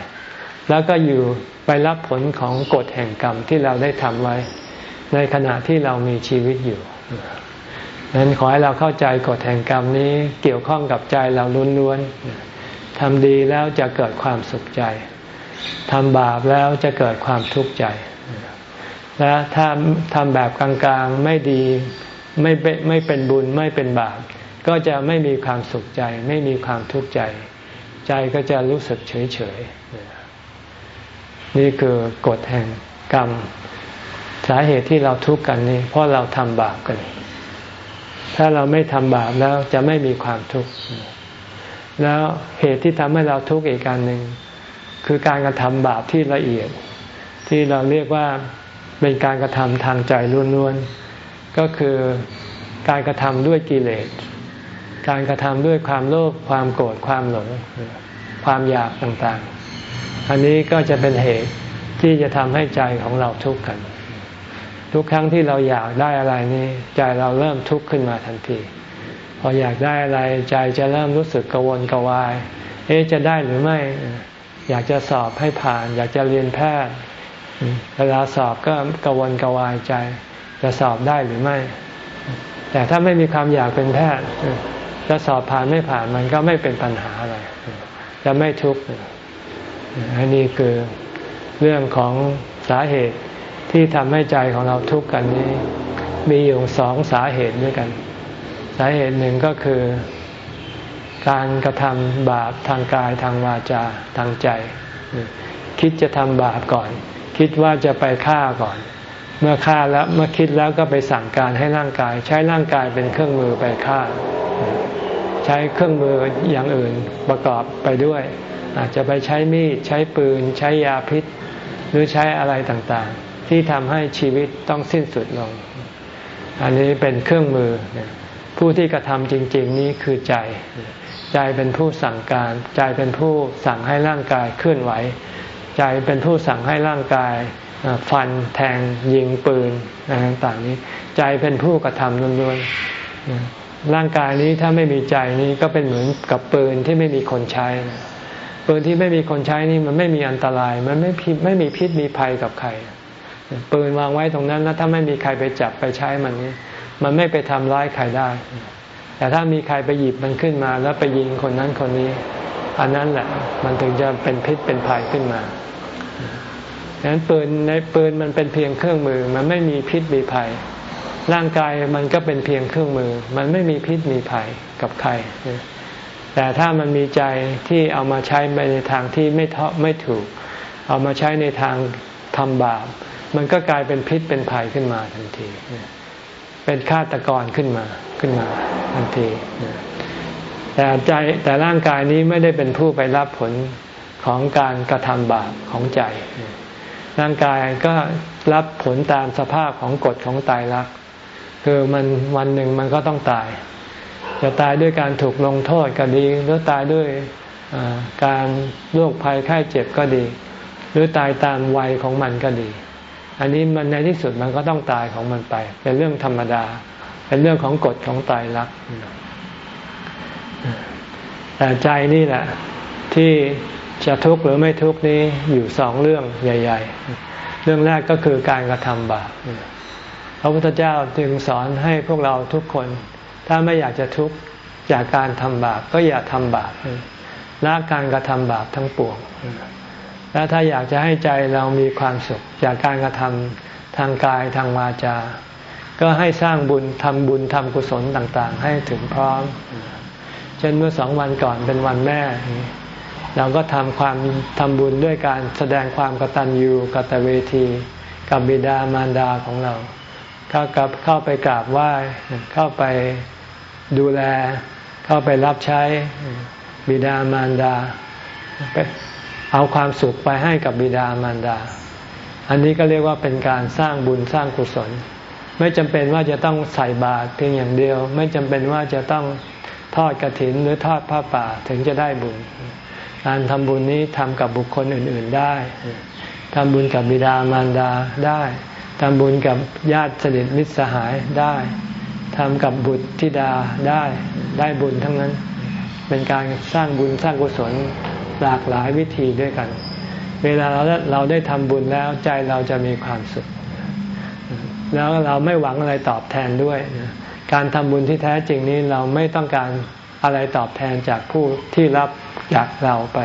แล้วก็อยู่ไปรับผลของกฎแห่งกรรมที่เราได้ทำไว้ ในขณะที่เรามีชีวิตอยู่ดังนั้นขอให้เราเข้าใจกฎแห่งกรรมนี้เกี่ยวข้องกับใจเราล้วนๆทำดีแล้วจะเกิดความสุขใจทำบาปแล้วจะเกิดความทุกข์ใจ และถ้าทำแบบกลางๆไม่ดีไม่ไม่เป็นบุญไม่เป็นบาป ก็จะไม่มีความสุขใจ ไม่มีความทุกข์ใจ ใจก็จะรู้สึกเฉยเฉยนี่คือกฎแห่งกรรม สาเหตุที่เราทุกข์กันนี่เพราะเราทำบาปกัน ถ้าเราไม่ทำบาปแล้วจะไม่มีความทุกข์แล้วเหตุที่ทำให้เราทุกข์อีกการหนึ่งคือการกระทำบาปที่ละเอียด ที่เราเรียกว่าเป็นการกระทำทางใจล้วนๆก็คือการกระทำด้วยกิเลส การกระทำด้วยความโลภความโกรธความหลงความอยากต่างๆ อันนี้ก็จะเป็นเหตุที่จะทำให้ใจของเราทุกข์กัน ทุกครั้งที่เราอยากได้อะไรนี่ใจเราเริ่มทุกข์ขึ้นมาทันที พออยากได้อะไรใจจะเริ่มรู้สึกกังวลกวาย เอ๊จะได้หรือไม่ อยากจะสอบให้ผ่าน อยากจะเรียนแพทย์ เวลาสอบก็กังวลกวายใจ จะสอบได้หรือไม่ แต่ถ้าไม่มีความอยากเป็นแพทย์ จะสอบผ่านไม่ผ่านมันก็ไม่เป็นปัญหาอะไร จะไม่ทุกข์อันนี้คือเรื่องของสาเหตุที่ทำให้ใจของเราทุกข์กันนี้มีอยู่สองสาเหตุด้วยกัน สาเหตุหนึ่งก็คือ การกระทำบาปทางกายทางวาจาทางใจ คิดจะทำบาปก่อน คิดว่าจะไปฆ่าก่อน เมื่อฆ่าแล้วเมื่อคิดแล้วก็ไปสั่งการให้ร่างกาย ใช้ร่างกายเป็นเครื่องมือไปฆ่า ใช้เครื่องมืออย่างอื่นประกอบไปด้วย อาจจะไปใช้มีดใช้ปืน ใช้ยาพิษ หรือใช้อะไรต่างๆ ที่ทำให้ชีวิตต้องสิ้นสุดลง อันนี้เป็นเครื่องมือ ผู้ที่กระทำจริง ๆ นี้คือใจ ใจเป็นผู้สั่งการ ใจเป็นผู้สั่งให้ร่างกายเคลื่อนไหว ใจเป็นผู้สั่งให้ร่างกาย ฟันแทงยิงปืนอะไรต่างๆนี้ ใจเป็นผู้กระทำล้วนๆร่างกายนี้ถ้าไม่มีใจนี้ก็เป็นเหมือนกับปืนที่ไม่มีคนใช้ปืนที่ไม่มีคนใช้นี่มันไม่มีอันตราย มันไม่ไม่มีพิษมีภัยกับใคร ปืนวางไว้ตรงนั้นแล้วถ้าไม่มีใครไปจับไปใช้มันนี้มันไม่ไปทำร้ายใครได้ แต่ถ้ามีใครไปหยิบมันขึ้นมา แล้วไปยิงคนนั้นคนนี้ อันนั้นแหละ มันถึงจะเป็นพิษเป็นภัยขึ้นมา ดังนั้นปืนในปืนมันเป็นเพียงเครื่องมือ มันไม่มีพิษมีภัย ร่างกายมันก็เป็นเพียงเครื่องมือ มันไม่มีพิษมีภัยกับใคร แต่ถ้ามันมีใจที่เอามาใช้ไปในทางที่ไม่เทาะไม่ถูก เอามาใช้ในทางทำบาป มันก็กลายเป็นพิษเป็นภัยขึ้นมาทันที เป็นฆาตกรขึ้นมาขึ้นมาทันทีแต่ใจแต่ร่างกายนี้ไม่ได้เป็นผู้ไปรับผลของการกระทำบาปของใจ ร่างกายก็รับผลตามสภาพของกฎของตายรัก คือมันวันหนึ่งมันก็ต้องตาย จะตายด้วยการถูกลงโทษก็ดีหรือตายด้วยการโรคภัยไข้เจ็บก็ดี หรือตายตามวัยของมันก็ดี อันนี้มันในที่สุดมันก็ต้องตายของมันไป เป็นเรื่องธรรมดา เป็นเรื่องของกฎของตายรักแต่ใจนี่แหละที่ จะทุกข์หรือไม่ทุกข์นี้อยู่สองเรื่องใหญ่ ๆ เรื่องแรกก็คือการกระทำบาปพระพุทธเจ้าจึงสอนให้พวกเราทุกคน ถ้าไม่อยากจะทุกข์จากการทำบาปก็อย่าทำบาปละการกระทำบาปทั้งปวงแล้วถ้าอยากจะให้ใจเรามีความสุข จากการกระทำทางกายทางวาจา ก็ให้สร้างบุญทำบุญทำกุศลต่างๆ ให้ถึงพร้อม เช่นเมื่อสองวันก่อนเป็นวันแม่ เราก็ทำความทำบุญด้วยการแสดงความกตัญญูกตเวที กับบิดามารดาของเราเข้ากับเข้าไปกราบไหว้เข้าไปดูแล เข้าไปรับใช้บิดามารดาเอาความสุขไปให้กับบิดามารดา อันนี้ก็เรียกว่าเป็นการสร้างบุญสร้างกุศล ไม่จำเป็นว่าจะต้องใส่บาตรเพียงอย่างเดียว ไม่จำเป็นว่าจะต้องทอดกระถินหรือทอดผ้าป่าถึงจะได้บุญ การทำบุญนี้ทำกับบุคคลอื่น ๆได้ทำบุญกับบิดามารดาได้ทำบุญกับญาติสนิทมิตรสหายได้ทำกับบุตรธิดาได้ได้บุญทั้งนั้น เป็นการสร้างบุญสร้างกุศลหลากหลายวิธีด้วยกัน เวลาเราเราได้ทำบุญแล้วใจเราจะมีความสุข แล้วเราไม่หวังอะไรตอบแทนด้วย การทำบุญที่แท้จริงนี้เราไม่ต้องการอะไรตอบแทนจากผู้ที่รับ จากเราไป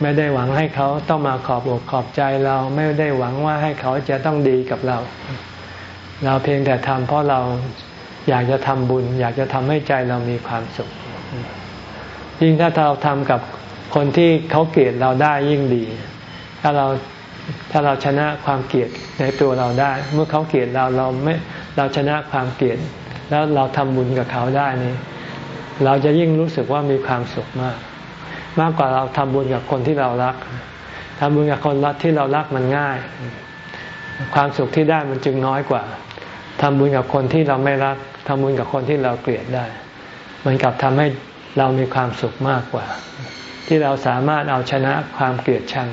ไม่ได้หวังให้เขาต้องมาขอบอกขอบใจเรา ไม่ได้หวังว่าให้เขาจะต้องดีกับเรา เราเพียงแต่ทำเพราะเราอยากจะทำบุญ อยากจะทำให้ใจเรามีความสุข ยิ่งถ้าเราทำกับคนที่เขาเกลียดเราได้ยิ่งดี ถ้าเราถ้าเราชนะความเกลียดในตัวเราได้ เมื่อเขาเกลียดเราเราไม่เราชนะความเกลียด แล้วเราทำบุญกับเขาได้นี่เราจะยิ่งรู้สึกว่ามีความสุขมาก มากกว่าเราทำบุญกับคนที่เรารักทำบุญกับคนรักที่เรารักมันง่าย ความสุขที่ได้มันจึงน้อยกว่าทำบุญกับคนที่เราไม่รักทำบุญกับคนที่เราเกลียดได้ มันกลับทำให้เรามีความสุขมากกว่า ที่เราสามารถเอาชนะความเกลียดชัง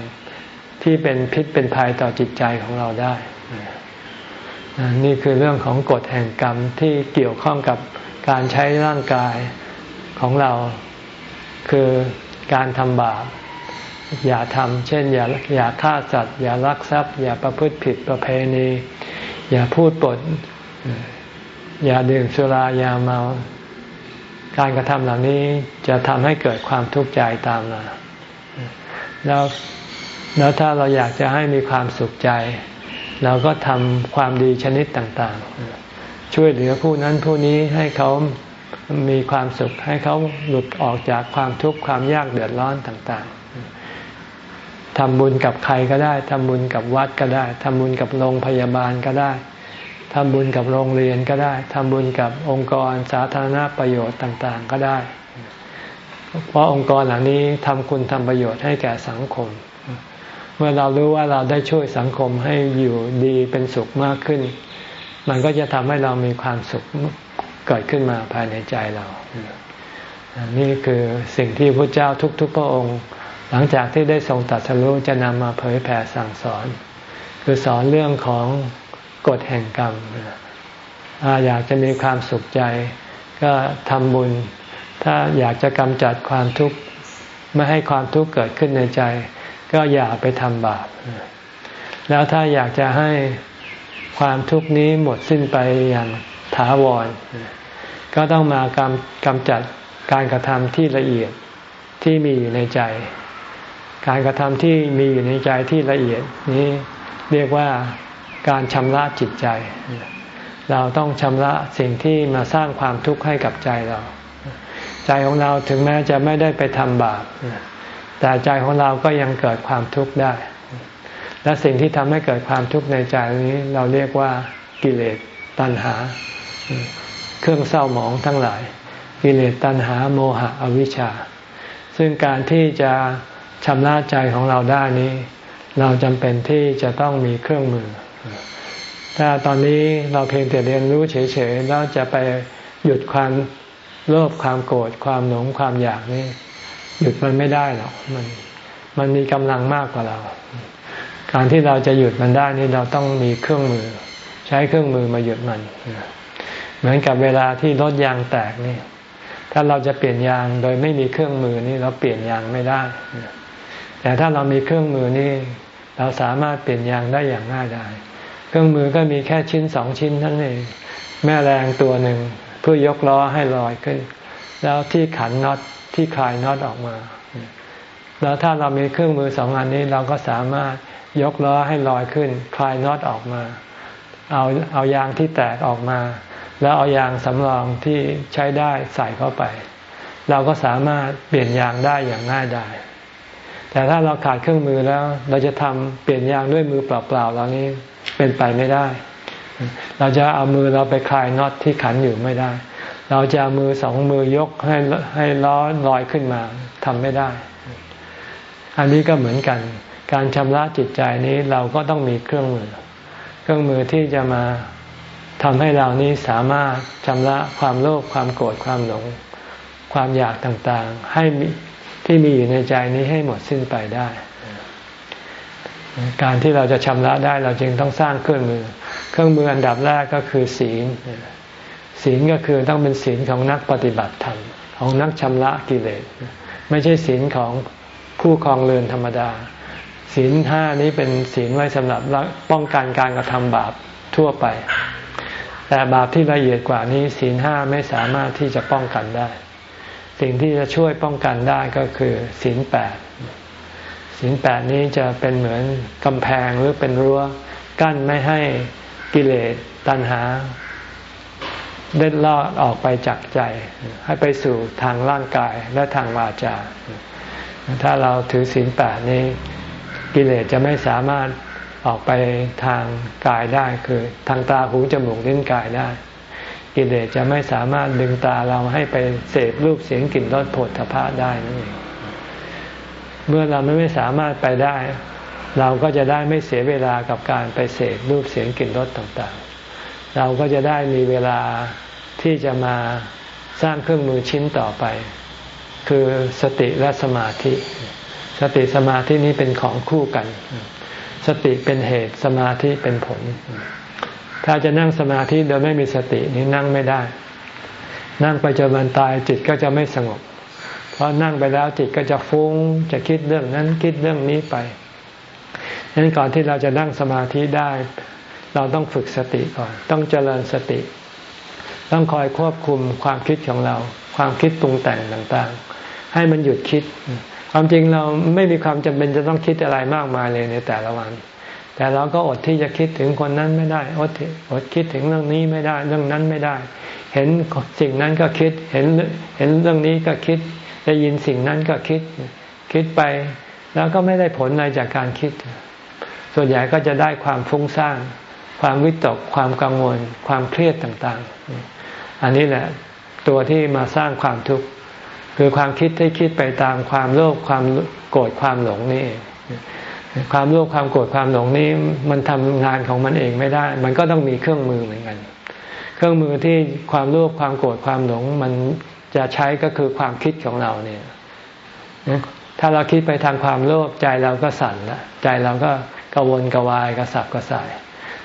ที่เป็นพิษเป็นภัยต่อจิตใจของเราได้ นี่คือเรื่องของกฎแห่งกรรมที่เกี่ยวข้องกับการใช้ร่างกายของเรา คือ การทำบาป อย่าทำเช่น อย่าอย่าฆ่าสัตว์ อย่าลักทรัพย์ อย่าประพฤติผิดประเพณี อย่าพูดปด อย่าดื่มสุรายาเมา การกระทำเหล่านี้จะทำให้เกิดความทุกข์ใจตามมาแล้วแล้วถ้าเราอยากจะให้มีความสุขใจ เราก็ทำความดีชนิดต่าง ๆ ช่วยเหลือผู้นั้นผู้นี้ให้เขา มีความสุขให้เขาหลุดออกจากความทุกข์ความยากเดือดร้อนต่างๆทำบุญกับใครก็ได้ทำบุญกับวัดก็ได้ทำบุญกับโรงพยาบาลก็ได้ทำบุญกับโรงเรียนก็ได้ทำบุญกับองค์กรสาธารณประโยชน์ต่างๆก็ได้ เพราะองค์กรเหล่านี้ทำคุณทำประโยชน์ให้แก่สังคม เมื่อเรารู้ว่าเราได้ช่วยสังคมให้อยู่ดีเป็นสุขมากขึ้น มันก็จะทำให้เรามีความสุข เกิดขึ้นมาภายในใจเรา นี่คือสิ่งที่พระเจ้าทุกๆพระองค์ หลังจากที่ได้ทรงตัดสรู้จะนำมาเผยแผ่สั่งสอน คือสอนเรื่องของกฎแห่งกรรมถ้าอยากจะมีความสุขใจ ก็ทำบุญ ถ้าอยากจะกำจัดความทุกข์ไม่ให้ความทุกข์เกิดขึ้นในใจ ก็อย่าไปทำบาป แล้วถ้าอยากจะให้ความทุกข์นี้หมดสิ้นไปอย่าง ถาวร ก็ต้องมากำกำจัดการกระทำที่ละเอียดที่มีอยู่ในใจ การกระทำที่มีอยู่ในใจที่ละเอียดนี้เรียกว่าการชำระจิตใจ เราต้องชำระสิ่งที่มาสร้างความทุกข์ให้กับใจเรา ใจของเราถึงแม้จะไม่ได้ไปทำบาปแต่ใจของเราก็ยังเกิดความทุกข์ได้ และสิ่งที่ทำให้เกิดความทุกข์ในใจนี้ เราเรียกว่ากิเลสตัณหา เครื่องเศร้าหมองทั้งหลาย กิเลสตัณหาโมหะอวิชชา ซึ่งการที่จะชำระใจของเราได้นี้ เราจำเป็นที่จะต้องมีเครื่องมือ ถ้าตอนนี้เราเพียงแต่เรียนรู้เฉยๆแล้วจะไปหยุดความโลภความโกรธความหลงความอยากนี่หยุดมันไม่ได้หรอกมันมันมีกำลังมากกว่าเรา การที่เราจะหยุดมันได้นี่เราต้องมีเครื่องมือ ใช้เครื่องมือมาหยุดมัน เหมือนกับเวลาที่รถยางแตกนี่ ถ้าเราจะเปลี่ยนยางโดยไม่มีเครื่องมือนี่เราเปลี่ยนยางไม่ได้ แต่ถ้าเรามีเครื่องมือนี่เราสามารถเปลี่ยนยางได้อย่างง่ายดาย เครื่องมือก็มีแค่ชิ้นสองชิ้นนั่นเอง แม่แรงตัวหนึ่งเพื่อยกล้อให้ลอยขึ้น แล้วที่ขันน็อตที่คลายน็อตออกมา แล้วถ้าเรามีเครื่องมือสองอันนี้เราก็สามารถยกล้อให้ลอยขึ้น คลายน็อตออกมา เอาเอายางที่แตกออกมา แล้วเอายางสำรองที่ใช้ได้ใส่เข้าไป เราก็สามารถเปลี่ยนยางได้อย่างง่ายดายแต่ถ้าเราขาดเครื่องมือแล้ว เราจะทำเปลี่ยนยางด้วยมือเปล่าๆเหล่านี้เป็นไปไม่ได้ เราจะเอามือเราไปคลายน็อตที่ขันอยู่ไม่ได้ เราจะเอามือสองมือยกให้ให้ล้อลอยขึ้นมาทำไม่ได้ อันนี้ก็เหมือนกัน การชำระจิตใจนี้เราก็ต้องมีเครื่องมือ เครื่องมือที่จะมา ทำให้เรานี้สามารถชำระความโลภความโกรธความหลง ความอยากต่างๆ ให้ที่มีอยู่ในใจนี้ให้หมดสิ้นไปได้ การที่เราจะชำระได้เราจึงต้องสร้างเครื่องมือ เครื่องมืออันดับแรกก็คือศีล ศีลก็คือต้องเป็นศีลของนักปฏิบัติธรรมของนักชำระกิเลส ไม่ใช่ศีลของผู้ครองเรือนธรรมดา ศีลห้านี้เป็นศีลไว้สำหรับป้องกันการกระทำบาปทั่วไป แต่บาปที่ละเอียดกว่านี้ศีลห้าไม่สามารถที่จะป้องกันได้ สิ่งที่จะช่วยป้องกันได้ก็คือศีลแปดศีลแปดนี้จะเป็นเหมือนกำแพงหรือเป็นรั้วกั้นไม่ให้กิเลสตัณหาเด็ดลอดออกไปจากใจ ให้ไปสู่ทางร่างกายและทางวาจา ถ้าเราถือศีลแปดนี้ กิเลสจะไม่สามารถ ออกไปทางกายได้คือทางตาหูจมูกลิ้นกายได้ กิเลสจะไม่สามารถดึงตาเราให้ไปเสพรูปเสียงกลิ่นรสผลพะได้นั่นเองเมื่อเราไม่สามารถไปได้ เราก็จะได้ไม่เสียเวลากับการไปเสกรูปเสียงกลิ่นรสต่างๆ เราก็จะได้มีเวลาที่จะมาสร้างเครื่องมือชิ้นต่อไป คือสติและสมาธิ สติสมาธินี้เป็นของคู่กัน สติเป็นเหตุสมาธิเป็นผล ถ้าจะนั่งสมาธิโดยไม่มีสตินี้นั่งไม่ได้ นั่งไปจนวันตายจิตก็จะไม่สงบ เพอนั่งไปแล้วจิตก็จะฟุง้งจะคิดเรื่องนั้นคิดเรื่องนี้ไปดังนั้นก่อนที่เราจะนั่งสมาธิได้ เราต้องฝึกสติก่อน ต้องเจริญสติ ต้องคอยควบคุมความคิดของเรา ความคิดปรุงแต่งต่างๆ ให้มันหยุดคิด ความจริงเราไม่มีความจำเป็นจะต้องคิดอะไรมากมายเลยในแต่ละวัน แต่เราก็อดที่จะคิดถึงคนนั้นไม่ได้ อดอดคิดถึงเรื่องนี้ไม่ได้ เรื่องนั้นไม่ได้ เห็นสิ่งนั้นก็คิด เห็นเห็นเรื่องนี้ก็คิด ได้ยินสิ่งนั้นก็คิด คิดไป แล้วก็ไม่ได้ผลอะไรจากการคิด ส่วนใหญ่ก็จะได้ความฟุ้งซ่าน ความวิตก ความกังวล ความเครียดต่าง ๆ อันนี้แหละตัวที่มาสร้างความทุกข์ คือความคิดที่คิดไปตามความโลภความโกรธความหลงนี่เองความโลภความโกรธความหลงนี้มันทำงานของมันเองไม่ได้ มันก็ต้องมีเครื่องมือเหมือนกัน เครื่องมือที่ความโลภความโกรธความหลง มันจะใช้ก็คือความคิดของเราเนี่ยถ้าเราคิดไปทางความโลภใจเราก็สั่นละใจเราก็กระวนกระวายกระสับกระส่าย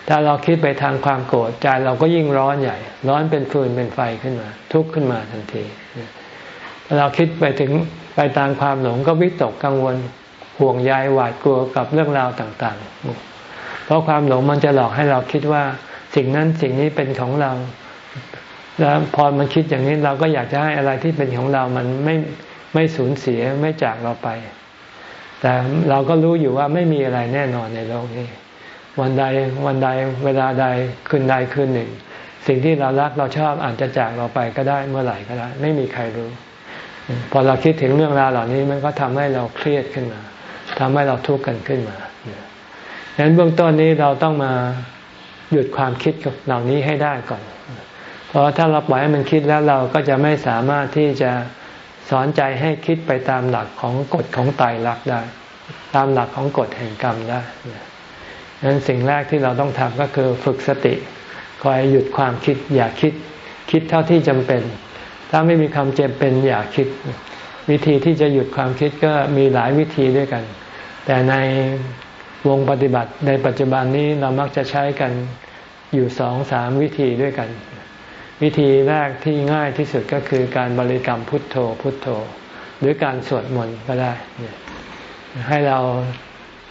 ถ้าเราคิดไปทางความโกรธใจเราก็ยิ่งร้อนใหญ่ ร้อนเป็นฟืนเป็นไฟขึ้นมา ทุกข์ขึ้นมาทันที เราคิดไปถึงไปตามความหลงก็วิตกกังวลห่วงใยหวาดกลัวกับเรื่องราวต่างๆ เพราะความหลงมันจะหลอกให้เราคิดว่าสิ่งนั้นสิ่งนี้เป็นของเรา แล้วพอมันคิดอย่างนี้เราก็อยากจะให้อะไรที่เป็นของเรามันไม่ไม่สูญเสียไม่จากเราไป แต่เราก็รู้อยู่ว่าไม่มีอะไรแน่นอนในโลกนี้ วันใดวันใดเวลาใดคืนใดคืนหนึ่ง สิ่งที่เรารักเราชอบอาจจะจากเราไปก็ได้เมื่อไหร่ก็ได้ ไม่มีใครรู้ พอเราคิดถึงเรื่องราวเหล่านี้มันก็ทำให้เราเครียดขึ้นมาทำให้เราทุกข์กันขึ้นมาดังนั้นเบื้องต้นนี้เราต้องมาหยุดความคิดเหล่านี้ให้ได้ก่อน เพราะถ้าเราปล่อยให้มันคิดแล้วเราก็จะไม่สามารถที่จะสอนใจให้คิดไปตามหลักของกฎของไตรลักษณ์ได้ ตามหลักของกฎแห่งกรรมได้ดังนั้นสิ่งแรกที่เราต้องทำก็คือฝึกสติ คอยหยุดความคิดอย่าคิด คิดเท่าที่จำเป็น ถ้าไม่มีความเจ็บเป็นอย่าคิด วิธีที่จะหยุดความคิดก็มีหลายวิธีด้วยกัน แต่ในวงปฏิบัติในปัจจุบันนี้เรามักจะใช้กันอยู่สองสามวิธีด้วยกัน วิธีแรกที่ง่ายที่สุดก็คือการบริกรรมพุทโธพุทโธ หรือการสวดมนต์ก็ได้ให้เรา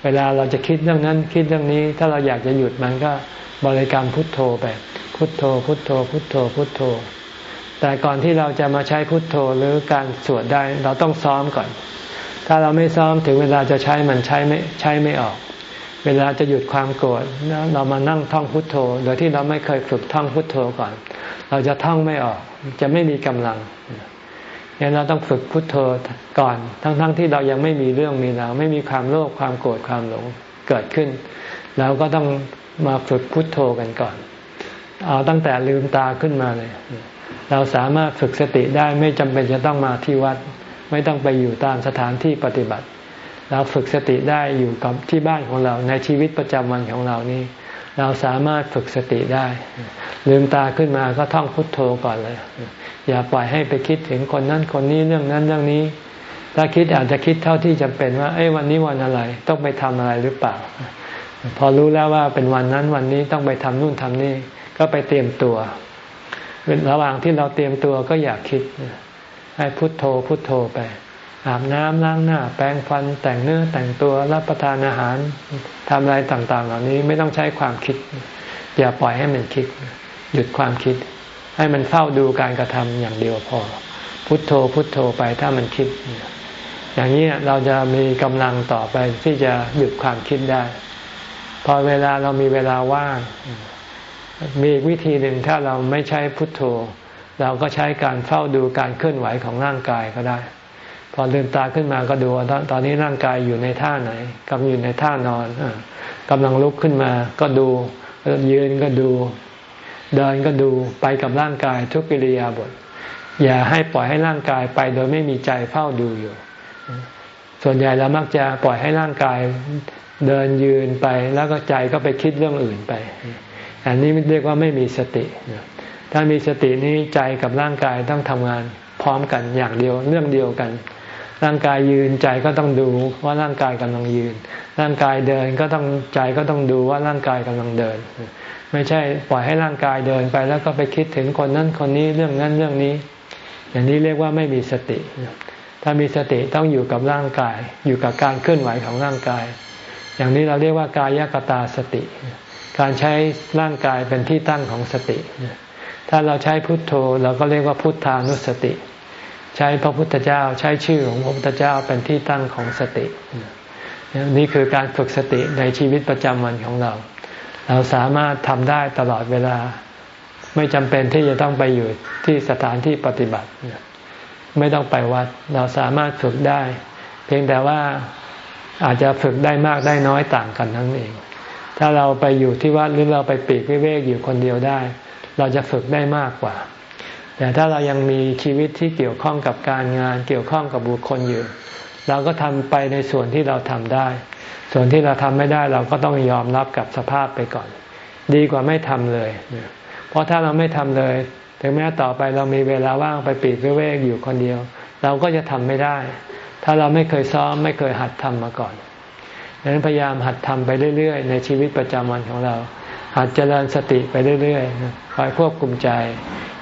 เวลาเราจะคิดเรื่องนั้นคิดเรื่องนี้ ถ้าเราอยากจะหยุดมันก็บริกรรมพุทโธไป พุทโธ พุทโธ พุทโธพุทโธ แต่ก่อนที่เราจะมาใช้พุทโธหรือการสวดได้ เราต้องซ้อมก่อน ถ้าเราไม่ซ้อมถึงเวลาจะใช้มันใช้ไม่ใช้ไม่ออก เวลาจะหยุดความโกรธเรามานั่งท่องพุทโธ โดยที่เราไม่เคยฝึกท่องพุทโธก่อน เราจะท่องไม่ออก จะไม่มีกำลังงั้นเราต้องฝึกพุทโธก่อน ทั้งๆทที่เรายังไม่มีเรื่องมีราวไม่มีความโลภความโกรธความหลงเกิดขึ้นเราก็ต้องมาฝึกพุทโธกันก่อน เอาตั้งแต่ลืมตาขึ้นมาเลย เราสามารถฝึกสติได้ไม่จำเป็นจะต้องมาที่วัด ไม่ต้องไปอยู่ตามสถานที่ปฏิบัติ เราฝึกสติได้อยู่กับที่บ้านของเราในชีวิตประจำวันของเรานี้เราสามารถฝึกสติได้ ลืมตาขึ้นมาก็ท่องพุทโธก่อนเลย อย่าปล่อยให้ไปคิดถึงคนนั้นคนนี้เรื่องนั้นเรื่องนี้ ถ้าคิดอาจจะคิดเท่าที่จำเป็นว่า เอ้วันนี้วันอะไร ต้องไปทำอะไรหรือเปล่า พอรู้แล้วว่าเป็นวันนั้นวันนี้ต้องไปทำนู่นทำนี่ ก็ไปเตรียมตัว ระหว่างที่เราเตรียมตัวก็อยากคิดให้พุทโธพุทโธไป อาบน้ำล้างหน้า แปรงฟันแต่งเนื้อแต่งตัวรับประทานอาหารทำอะไรต่าง ๆ เหล่านี้ไม่ต้องใช้ความคิด อย่าปล่อยให้มันคิด หยุดความคิด ให้มันเฝ้าดูการกระทำอย่างเดียวพอ พุทโธพุทโธไปถ้ามันคิด อย่างนี้เราจะมีกำลังต่อไปที่จะหยุดความคิดได้ พอเวลาเรามีเวลาว่าง มีอีกวิธีหนึ่งถ้าเราไม่ใช้พุทโธ เราก็ใช้การเฝ้าดูการเคลื่อนไหวของร่างกายก็ได้ พอลืมตาขึ้นมาก็ดูว่าตอนนี้ร่างกายอยู่ในท่าไหนกำลังอยู่ในท่านอนกำลังลุกขึ้นมาก็ดูยืนก็ดู เดินก็ดูไปกับร่างกายทุกกิริยาบท อย่าให้ปล่อยให้ร่างกายไปโดยไม่มีใจเฝ้าดูอยู่ ส่วนใหญ่เรามักจะปล่อยให้ร่างกายเดินยืนไปแล้วก็ใจก็ไปคิดเรื่องอื่นไป อันนี้เรียกว่าไม่มีสติ ถ้ามีสตินี้ใจกับร่างกายต้องทำงานพร้อมกันอย่างเดียวเรื่องเดียวกัน ร่างกายยืนใจก็ต้องดูว่าร่างกายกำลังยืน ร่างกายเดินก็ต้องใจก็ต้องดูว่าร่างกายกำลังเดิน ไม่ใช่ปล่อยให้ร่างกายเดินไปแล้วก็ไปคิดถึงคนนั้นคนนี้เรื่องนั้นเรื่องนี้ อย่างนี้เรียกว่าไม่มีสติ ถ้ามีสติต้องอยู่กับร่างกาย อยู่กับการเคลื่อนไหวของร่างกาย อย่างนี้เราเรียกว่ากายกตาสติ การใช้ร่างกายเป็นที่ตั้งของสติ ถ้าเราใช้พุทโธเราก็เรียกว่าพุทธานุสติ ใช้พระพุทธเจ้าใช้ชื่อของพระพุทธเจ้าเป็นที่ตั้งของสติ นี่คือการฝึกสติในชีวิตประจำวันของเรา เราสามารถทำได้ตลอดเวลา ไม่จำเป็นที่จะต้องไปอยู่ที่สถานที่ปฏิบัติ ไม่ต้องไปวัด เราสามารถฝึกได้ เพียงแต่ว่าอาจจะฝึกได้มากได้น้อยต่างกันนั่นเอง ถ้าเราไปอยู่ที่วัดหรือเราไปปีกวิเวกอยู่คนเดียวได้ เราจะฝึกได้มากกว่า แต่ถ้าเรายังมีชีวิตที่เกี่ยวข้องกับการงานเกี่ยวข้องกับบุคคลอยู่ เราก็ทำไปในส่วนที่เราทำได้ ส่วนที่เราทำไม่ได้เราก็ต้องยอมรับกับสภาพไปก่อน ดีกว่าไม่ทำเลย เพราะถ้าเราไม่ทำเลย ถึงแม้ต่อไปเรามีเวลาว่างไปปีกวิเวกอยู่คนเดียว เราก็จะทำไม่ได้ ถ้าเราไม่เคยซ้อมไม่เคยหัดทำมาก่อน ดังนั้นพยายามหัดทำไปเรื่อยๆ ในชีวิตประจำวันของเรา หัดเจริญสติไปเรื่อยๆคอยควบคุมใจ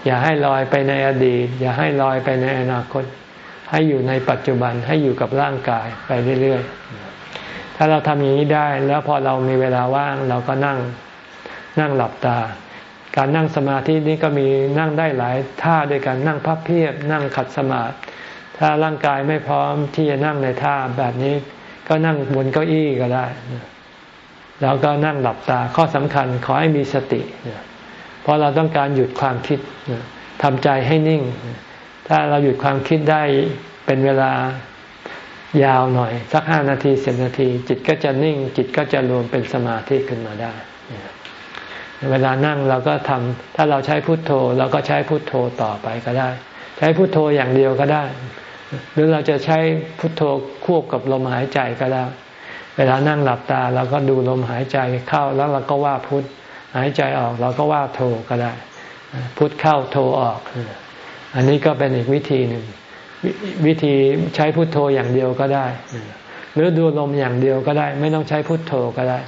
อย่าให้ลอยไปในอดีต อย่าให้ลอยไปในอนาคต ให้อยู่ในปัจจุบันให้อยู่กับร่างกายไปเรื่อยๆ ถ้าเราทำอย่างนี้ได้แล้วพอเรามีเวลาว่างเราก็นั่งนั่งหลับตา การนั่งสมาธินี้ก็มีนั่งได้หลายท่าด้วยกันนั่งพับเพียบ นั่งขัดสมาธิถ้าร่างกายไม่พร้อมที่จะนั่งในท่าแบบนี้ ก็นั่งบนเก้าอี้ก็ได้ แล้วก็นั่งหลับตาข้อสำคัญขอให้มีสติ เพราะเราต้องการหยุดความคิดทำใจให้นิ่ง ถ้าเราหยุดความคิดได้เป็นเวลายาวหน่อย สักห้านาทีสิบนาที จิตก็จะนิ่ง จิตก็จะรวมเป็นสมาธิขึ้นมาได้ เวลานั่งเราก็ทำถ้าเราใช้พุทโธเราก็ใช้พุทโธต่อไปก็ได้ ใช้พุทโธอย่างเดียวก็ได้ หรือเราจะใช้พุทโธควบกับลมหายใจก็ได้ เวลานั่งหลับตาเราก็ดูลมหายใจเข้าแล้วเราก็ว่าพุทหายใจออกเราก็ว่าโธก็ได้ พุทเข้าโธออก อันนี้ก็เป็นอีกวิธีหนึ่งวิธีใช้พุทโธอย่างเดียวก็ได้ หรือดูลมอย่างเดียวก็ได้ ไม่ต้องใช้พุทโธก็ได้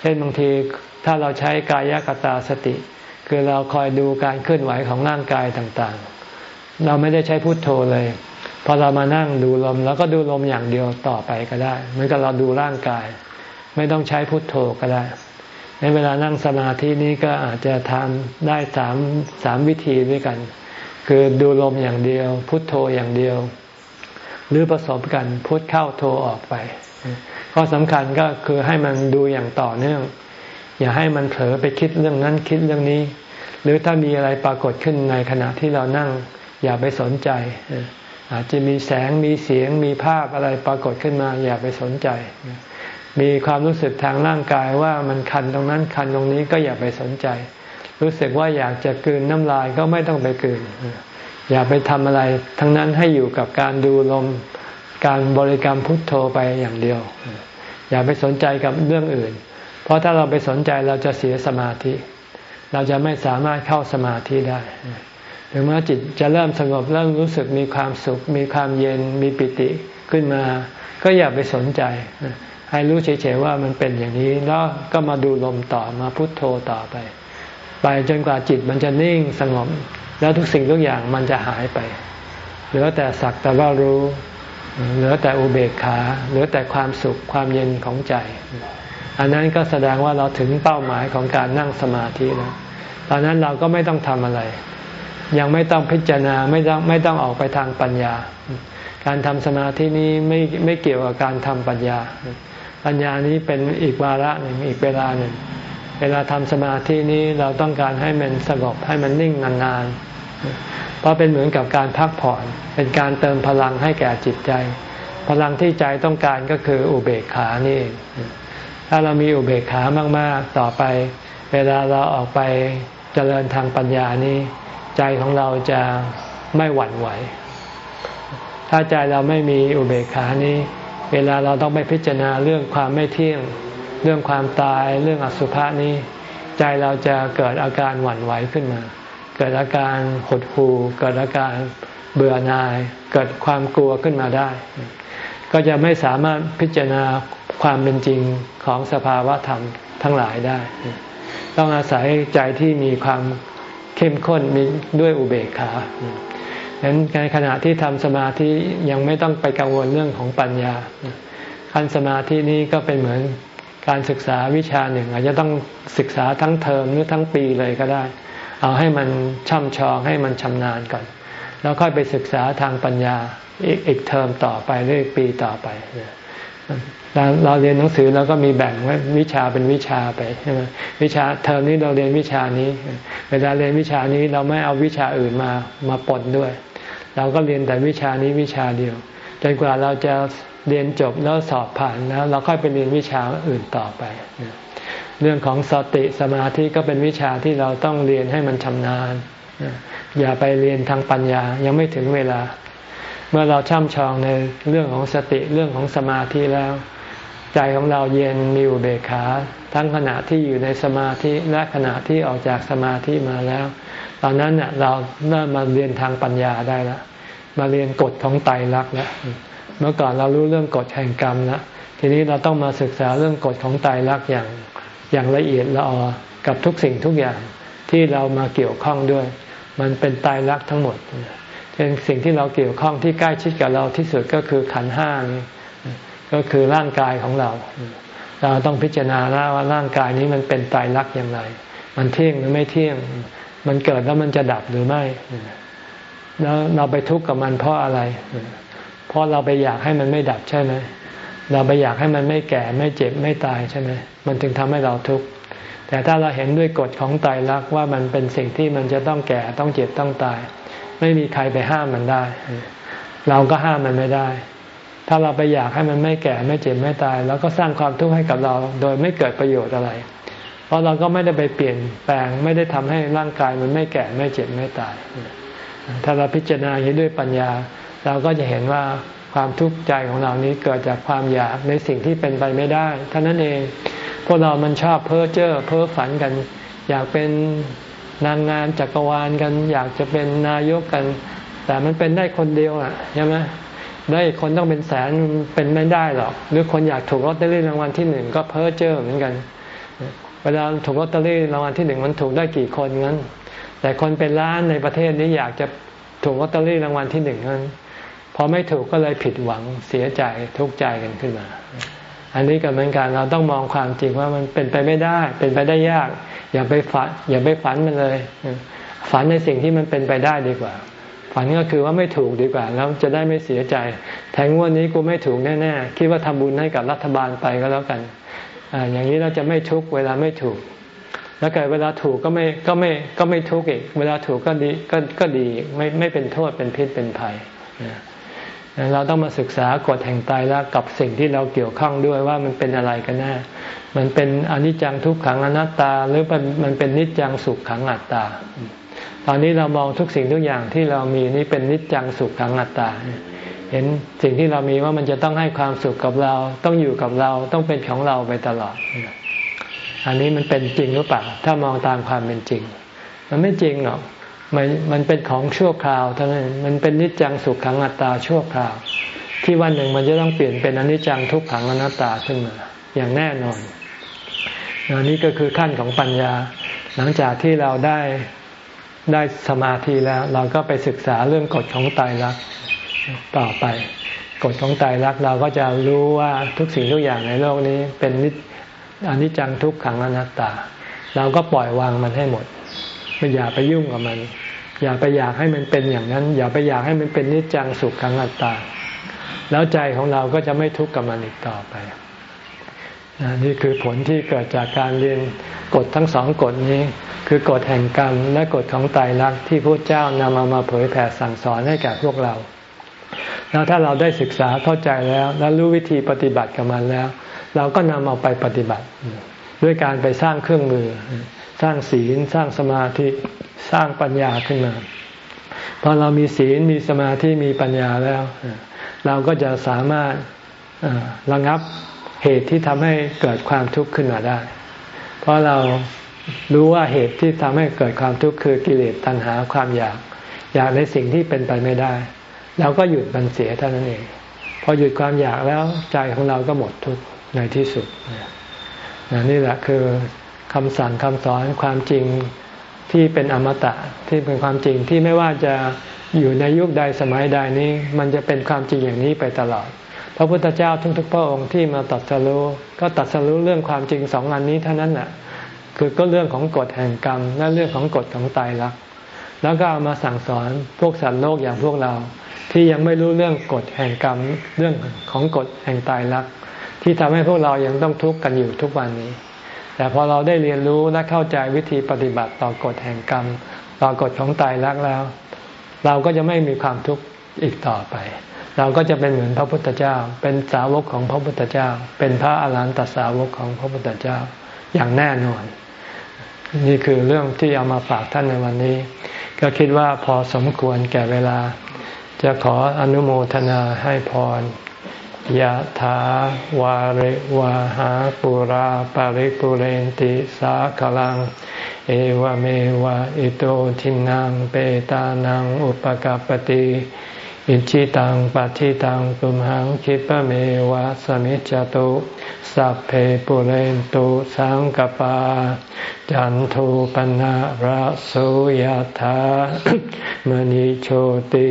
เช่นบางทีถ้าเราใช้กายกตาสติ คือเราคอยดูการเคลื่อนไหวของร่างกายต่างๆ เราไม่ได้ใช้พุทโธเลย พอเรามานั่งดูลมแล้วก็ดูลมอย่างเดียวต่อไปก็ได้เหมือนกับเราดูร่างกาย ไม่ต้องใช้พุทโธก็ได้ ในเวลานั่งสมาธินี้ก็อาจจะทำได้สามสามวิธีด้วยกัน คือดูลมอย่างเดียว พุทโธอย่างเดียว หรือผสมกันพุทเข้าโธออกไป ข้อสำคัญก็คือให้มันดูอย่างต่อเนื่อง อย่าให้มันเผลอไปคิดเรื่องนั้นคิดเรื่องนี้ หรือถ้ามีอะไรปรากฏขึ้นในขณะที่เรานั่ง อย่าไปสนใจ อาจจะมีแสงมีเสียงมีภาพอะไรปรากฏขึ้นมา อย่าไปสนใจ มีความรู้สึกทางร่างกายว่ามันคันตรงนั้นคันตรงนี้ก็อย่าไปสนใจ รู้สึกว่าอยากจะกืนน้ำลายก็ไม่ต้องไปกืน อย่าไปทำอะไร ทั้งนั้นให้อยู่กับการดูลมการบริกรรมพุทโธไปอย่างเดียว อย่าไปสนใจกับเรื่องอื่น เพราะถ้าเราไปสนใจเราจะเสียสมาธิ เราจะไม่สามารถเข้าสมาธิได้ ถึงแม้จิตจะเริ่มสงบเริ่มรู้สึกมีความสุข มีความเย็นมีปิติขึ้นมา ก็อย่าไปสนใจ ให้รู้เฉยๆว่ามันเป็นอย่างนี้ แล้วก็มาดูลมต่อมาพุโทโธต่อไป ไปจนกว่าจิตมันจะนิ่งสงบ แล้วทุกสิ่งทุกอย่างมันจะหายไป เหลือแต่สักแต่ว่ารู้ เหลือแต่อุเบกขา เหลือแต่ความสุขความเย็นของใจ อันนั้นก็แสดงว่าเราถึงเป้าหมายของการนั่งสมาธิแล้วตอนนั้นเราก็ไม่ต้องทำอะไร ยังไม่ต้องพิจารณาไม่ต้องไม่ต้องออกไปทางปัญญา การทำสมาธินี้ไม่ไม่เกี่ยวกับการทำปัญญา ปัญญานี้เป็นอีกวาระหนึ่งอีกเวลาหนึ่ง เวลาทำสมาธินี้เราต้องการให้มันสงบให้มันนิ่งนานๆ เพราะเป็นเหมือนกับการพักผ่อน เป็นการเติมพลังให้แก่จิตใจ พลังที่ใจต้องการก็คืออุเบกขานี่ ถ้าเรามีอุเบกขามากๆ ต่อไป เวลาเราออกไปเจริญทางปัญญานี้ ใจของเราจะไม่หวั่นไหว ถ้าใจเราไม่มีอุเบกขานี้ เวลาเราต้องไปพิจารณาเรื่องความไม่เที่ยง เรื่องความตาย เรื่องอสุภะนี้ ใจเราจะเกิดอาการหวั่นไหวขึ้นมา เกิดอาการหดหู่ เกิดอาการเบื่อหน่าย เกิดความกลัวขึ้นมาได้ ก็จะไม่สามารถพิจารณาความเป็นจริงของสภาวะธรรมทั้งหลายได้ ต้องอาศัยใจที่มีความ เข้มข้นมีด้วยอุเบกขาฉะนั้นในขณะที่ทำสมาธิยังไม่ต้องไปกังวลเรื่องของปัญญาขั้นสมาธินี้ก็เป็นเหมือนการศึกษาวิชาหนึ่ง อาจจะต้องศึกษาทั้งเทอมหรือทั้งปีเลยก็ได้ เอาให้มันช่ำชองให้มันชำนาญก่อน แล้วค่อยไปศึกษาทางปัญญาอีกอีกเทอมต่อไปเรื่อยปีต่อไปเรา เราเรียนหนังสือเราก็มีแบ่งไว้วิชาเป็นวิชาไปใช่ไหมวิชาเทอมนี้เราเรียนวิชานี้ เวลาเรียนวิชานี้เราไม่เอาวิชาอื่นมามาปนด้วย เราก็เรียนแต่วิชานี้วิชาเดียวจนกว่าเราจะเรียนจบแล้วสอบผ่านแล้วเราค่อยไปเรียนวิชาอื่นต่อไป เรื่องของสติสมาธิก็เป็นวิชาที่เราต้องเรียนให้มันชำนาญอย่าไปเรียนทางปัญญายังไม่ถึงเวลา เมื่อเราช่ำชองในเรื่องของสติเรื่องของสมาธิแล้ว ใจของเราเย็นมีอุเบกขา ทั้งขณะที่อยู่ในสมาธิและขณะที่ออกจากสมาธิมาแล้ว ตอนนั้นเน่ยเราเริ่มมาเรียนทางปัญญาได้แล้วมาเรียนกฎของไตรลักษณ์ล้วเมื่อก่อนเรารู้เรื่องกฎแห่งกรรมล้วทีนี้เราต้องมาศึกษาเรื่องกฎของไตรลักษณ์อย่างอย่างละเอียดละออกับทุกสิ่งทุกอย่างที่เรามาเกี่ยวข้องด้วย มันเป็นตายรักทั้งหมด เช่นสิ่งที่เราเกี่ยวข้องที่ใกล้ชิดกับเราที่สุดก็คือขันห้านี่ก็คือร่างกายของเรา เราต้องพิจารณาแล้วว่าร่างกายนี้มันเป็นตายรักอย่างไร มันเที่ยงหรือไม่เที่ยง มันเกิดแล้วมันจะดับหรือไม่ แล้วเราไปทุกข์กับมันเพราะอะไร เพราะเราไปอยากให้มันไม่ดับใช่ไหม เราไปอยากให้มันไม่แก่ไม่เจ็บไม่ตายใช่ไหม มันถึงทำให้เราทุกข์ แต่ถ้าเราเห็นด้วยกฎของไตรลักว่ามันเป็นสิ่งที่มันจะต้องแก่ต้องเจ็บต้องตาย ไม่มีใครไปห้ามมันได้ เราก็ห้ามมันไม่ได้ ถ้าเราไปอยากให้มันไม่แก่ไม่เจ็บไม่ตายเราก็สร้างความทุกข์ให้กับเราโดยไม่เกิดประโยชน์อะไร เพราะเราก็ไม่ได้ไปเปลี่ยนแปลงไม่ได้ทำให้ร่างกายมันไม่แก่ไม่เจ็บไม่ตาย ถ้าเราพิจารณาอย่างนี้ด้วยปัญญา เราก็จะเห็นว่าความทุกข์ใจของเรานี้เกิดจากความอยากในสิ่งที่เป็นไปไม่ได้เท่านั้นเองพวกเรามันชอบเพ้อเจ้อเพ้อฝันกัน อยากเป็น นางงานจักรวาลกัน อยากจะเป็นนายกกัน แต่มันเป็นได้คนเดียวอะใช่ไหมได้คนต้องเป็นแสนเป็นไม่ได้หรอกหรือคนอยากถูกลอตเตอรี่รางวัลที่หนึ่งก็เพ้อเจ้อเหมือนกันเวลาถูกลอตเตอรี่รางวัลที่หนึ่งมันถูกได้กี่คนงั้น แต่คนเป็นล้านในประเทศนี้อยากจะถูกลอตเตอรี่รางวัลที่หนึ่งนั้นพอไม่ถูกก็เลยผิดหวังเสียใจทุกข์ใจกันขึ้นมา อันนี้ก็เหมือนกันเราต้องมองความจริงว่ามันเป็นไปไม่ได้ เป็นไปได้ยาก อย่าไปฝัน อย่าไปฝันมันเลย ฝันในสิ่งที่มันเป็นไปได้ดีกว่า ฝันก็คือว่าไม่ถูกดีกว่า แล้วจะได้ไม่เสียใจ แทงวันนี้กูไม่ถูกแน่ๆคิดว่าทำบุญให้กับรัฐบาลไปก็แล้วกันออย่างนี้เราจะไม่ทุกเวลาไม่ถูก แล้วเกิดเวลาถูกก็ไม่ก็ไม่ก็ไม่ทุกข์อีก เวลาถูกก็ดีก็ก็ดีไม่ไม่เป็นโทษเป็นพิษเป็นภัย เราต้องมาศึกษากฎแห่งตายแล้วกับสิ่งที่เราเกี่ยวข้องด้วยว่ามันเป็นอะไรกันแน่ มันเป็นอนิจจังทุกขังอนัตตา หรือมันเป็นนิจจังสุขขังอัตตา ตอนนี้เรามองทุกสิ่งทุกอย่างที่เรามีนี่เป็นนิจจังสุขขังอัตตา เห็นสิ่งที่เรามีว่ามันจะต้องให้ความสุขกับเรา ต้องอยู่กับเราต้องเป็นของเราไปตลอด อันนี้มันเป็นจริงหรือเปล่าถ้ามองตามความเป็นจริง มันไม่จริงหรอก มันมันเป็นของชั่วคราวเท่านั้นมันเป็นนิจจังสุขขังอัตตาชั่วคราว ที่วันหนึ่งมันจะต้องเปลี่ยนเป็นอนิจจังทุกขังอนัตตาขึ้นมา อย่างแน่นอนอันนี้ก็คือขั้นของปัญญา หลังจากที่เราได้ได้สมาธิแล้ว เราก็ไปศึกษาเรื่องกฎของไตรลักษณ์ต่อไป กฎของไตรลักษณ์เราก็จะรู้ว่าทุกสิ่งทุกอย่างในโลกนี้เป็นนิจอนิจจังทุกขังอนัตตา เราก็ปล่อยวางมันให้หมดไม่อย่าไปยุ่งกับมัน อย่าไปอยากให้มันเป็นอย่างนั้น อย่าไปอยากให้มันเป็นนิจจังสุขขังอัตตา แล้วใจของเราก็จะไม่ทุกข์กับมันอีกต่อไปนี่คือผลที่เกิดจากการเรียนกฎทั้งสองกฎนี้ คือกฎแห่งกรรมและกฎของไตรลักษณ์ที่พระเจ้านำมามาเผยแผ่สั่งสอนให้แก่พวกเรา แล้วถ้าเราได้ศึกษาเข้าใจแล้ว และรู้วิธีปฏิบัติกับมันแล้ว เราก็นำเอาไปปฏิบัติ ด้วยการไปสร้างเครื่องมือ สร้างศีลสร้างสมาธิสร้างปัญญาขึ้นมาพอเรามีศีลมีสมาธิมีปัญญาแล้ว เราก็จะสามารถระงับเหตุที่ทำให้เกิดความทุกข์ขึ้นมาได้ เพราะเรารู้ว่าเหตุที่ทำให้เกิดความทุกข์คือกิเลสตัณหาความอยาก อยากในสิ่งที่เป็นไปไม่ได้เราก็หยุดมันเสียเท่านั้นเอง พอหยุดความอยากแล้วใจของเราก็หมดทุกข์ในที่สุดนี่แหละคือ คำสั่งคำสอนความจริงที่เป็นอมตะที่เป็นความจริงที่ไม่ว่าจะอยู่ในยุคใดสมัยใดนี้ มันจะเป็นความจริงอย่างนี้ไปตลอด พระพุทธเจ้าทุกๆพระองค์ที่มาตัดสรู้ก็ตัดสรู้เรื่องความจริงสองอันนี้เท่านั้นแหะคือก็เรื่องของกฎแห่งกรรมและเรื่องของกฎของตายรักแล้วก็เอามาสั่งสอนพวกสัตว์โลกอย่างพวกเรา ที่ยังไม่รู้เรื่องกฎแห่งกรรม เรื่องของกฎแห่งตายรักที่ทำให้พวกเรายังต้องทุกข์กันอยู่ทุกวันนี้ แต่พอเราได้เรียนรู้และเข้าใจวิธีปฏิบัติต่อกฎแห่งกรรม ต่อกฎของตายรักแล้ว เราก็จะไม่มีความทุกข์อีกต่อไป เราก็จะเป็นเหมือนพระพุทธเจ้า เป็นสาวกของพระพุทธเจ้า เป็นพระอรหันตสาวกของพระพุทธเจ้าอย่างแน่นอน นี่คือเรื่องที่เอามาฝากท่านในวันนี้ ก็คิดว่าพอสมควรแก่เวลา จะขออนุโมทนาให้พร ยะถาวาริวาหาปุราปาริปุเรนติสาขลัง เอวเมวะอิโตทินังเปตานังอุปกปติอิชิตังปัฏิตังตุมหังคิปะเมวะสมิจจตุสัพเพปุเรนตุสังกปา จันโทปนะระโสยธามณิโชติ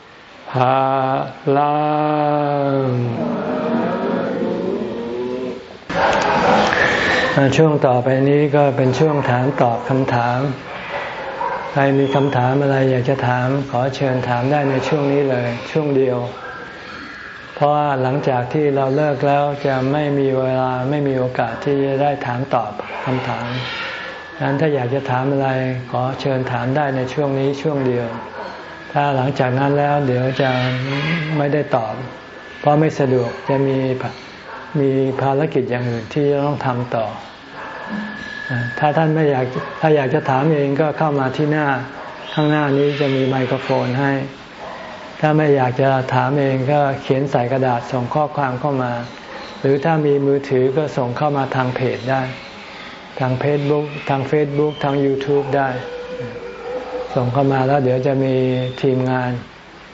ภาลังช่วงต่อไปนี้ก็เป็นช่วงถามตอบคำถาม ใครมีคำถามอะไรอยากจะถามขอเชิญถามได้ในช่วงนี้เลย ช่วงเดียว เพราะว่าหลังจากที่เราเลิกแล้วจะไม่มีเวลาไม่มีโอกาสที่จะได้ถามตอบคำถามดังนั้นถ้าอยากจะถามอะไรขอเชิญถามได้ในช่วงนี้ช่วงเดียว ถ้าหลังจากนั้นแล้วเดี๋ยวจะไม่ได้ตอบ เพราะไม่สะดวกจะมีมีภารกิจอย่างอื่นที่จะต้องทำต่อ ถ้าท่านไม่อยากถ้าอยากจะถามเองก็เข้ามาที่หน้าข้างหน้านี้จะมีไมโครโฟนให้ ถ้าไม่อยากจะถามเองก็เขียนใส่กระดาษส่งข้อความเข้ามา หรือถ้ามีมือถือก็ส่งเข้ามาทางเพจได้ ทางเฟซบุ๊กทางเฟซบุ๊กทาง YouTube ได้ ส่งเข้ามาแล้วเดี๋ยวจะมีทีมงาน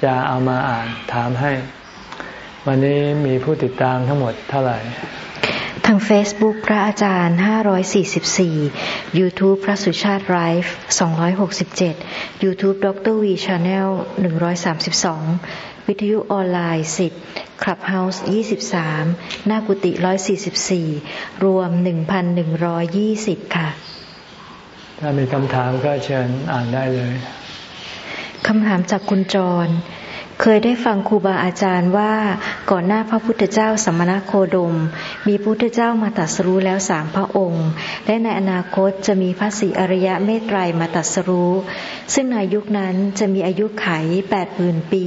จะเอามาอ่านถามให้ วันนี้มีผู้ติดตามทั้งหมดเท่าไหร่ ทาง Facebook พระอาจารย์ 544 YouTube พระสุชาติไลฟ์267 YouTube ดร V Channel 132วิทยุออนไลน์ 10 Clubhouse 23 หน้ากุฏิ144 รวม 1,120 ค่ะ ถ้ามีคำถามก็เชิญอ่านได้เลยคำถามจากคุณจร เคยได้ฟังครูบาอาจารย์ว่าก่อนหน้าพระพุทธเจ้าสมณโคดม มีพุทธเจ้ามาตัดสรู้แล้วสามพระองค์ และในอนาคตจะมีพระศรีอริยะเมตไตรมาตัดสรู้ ซึ่งในยุคนั้นจะมีอายุไขแปดหมื่นปี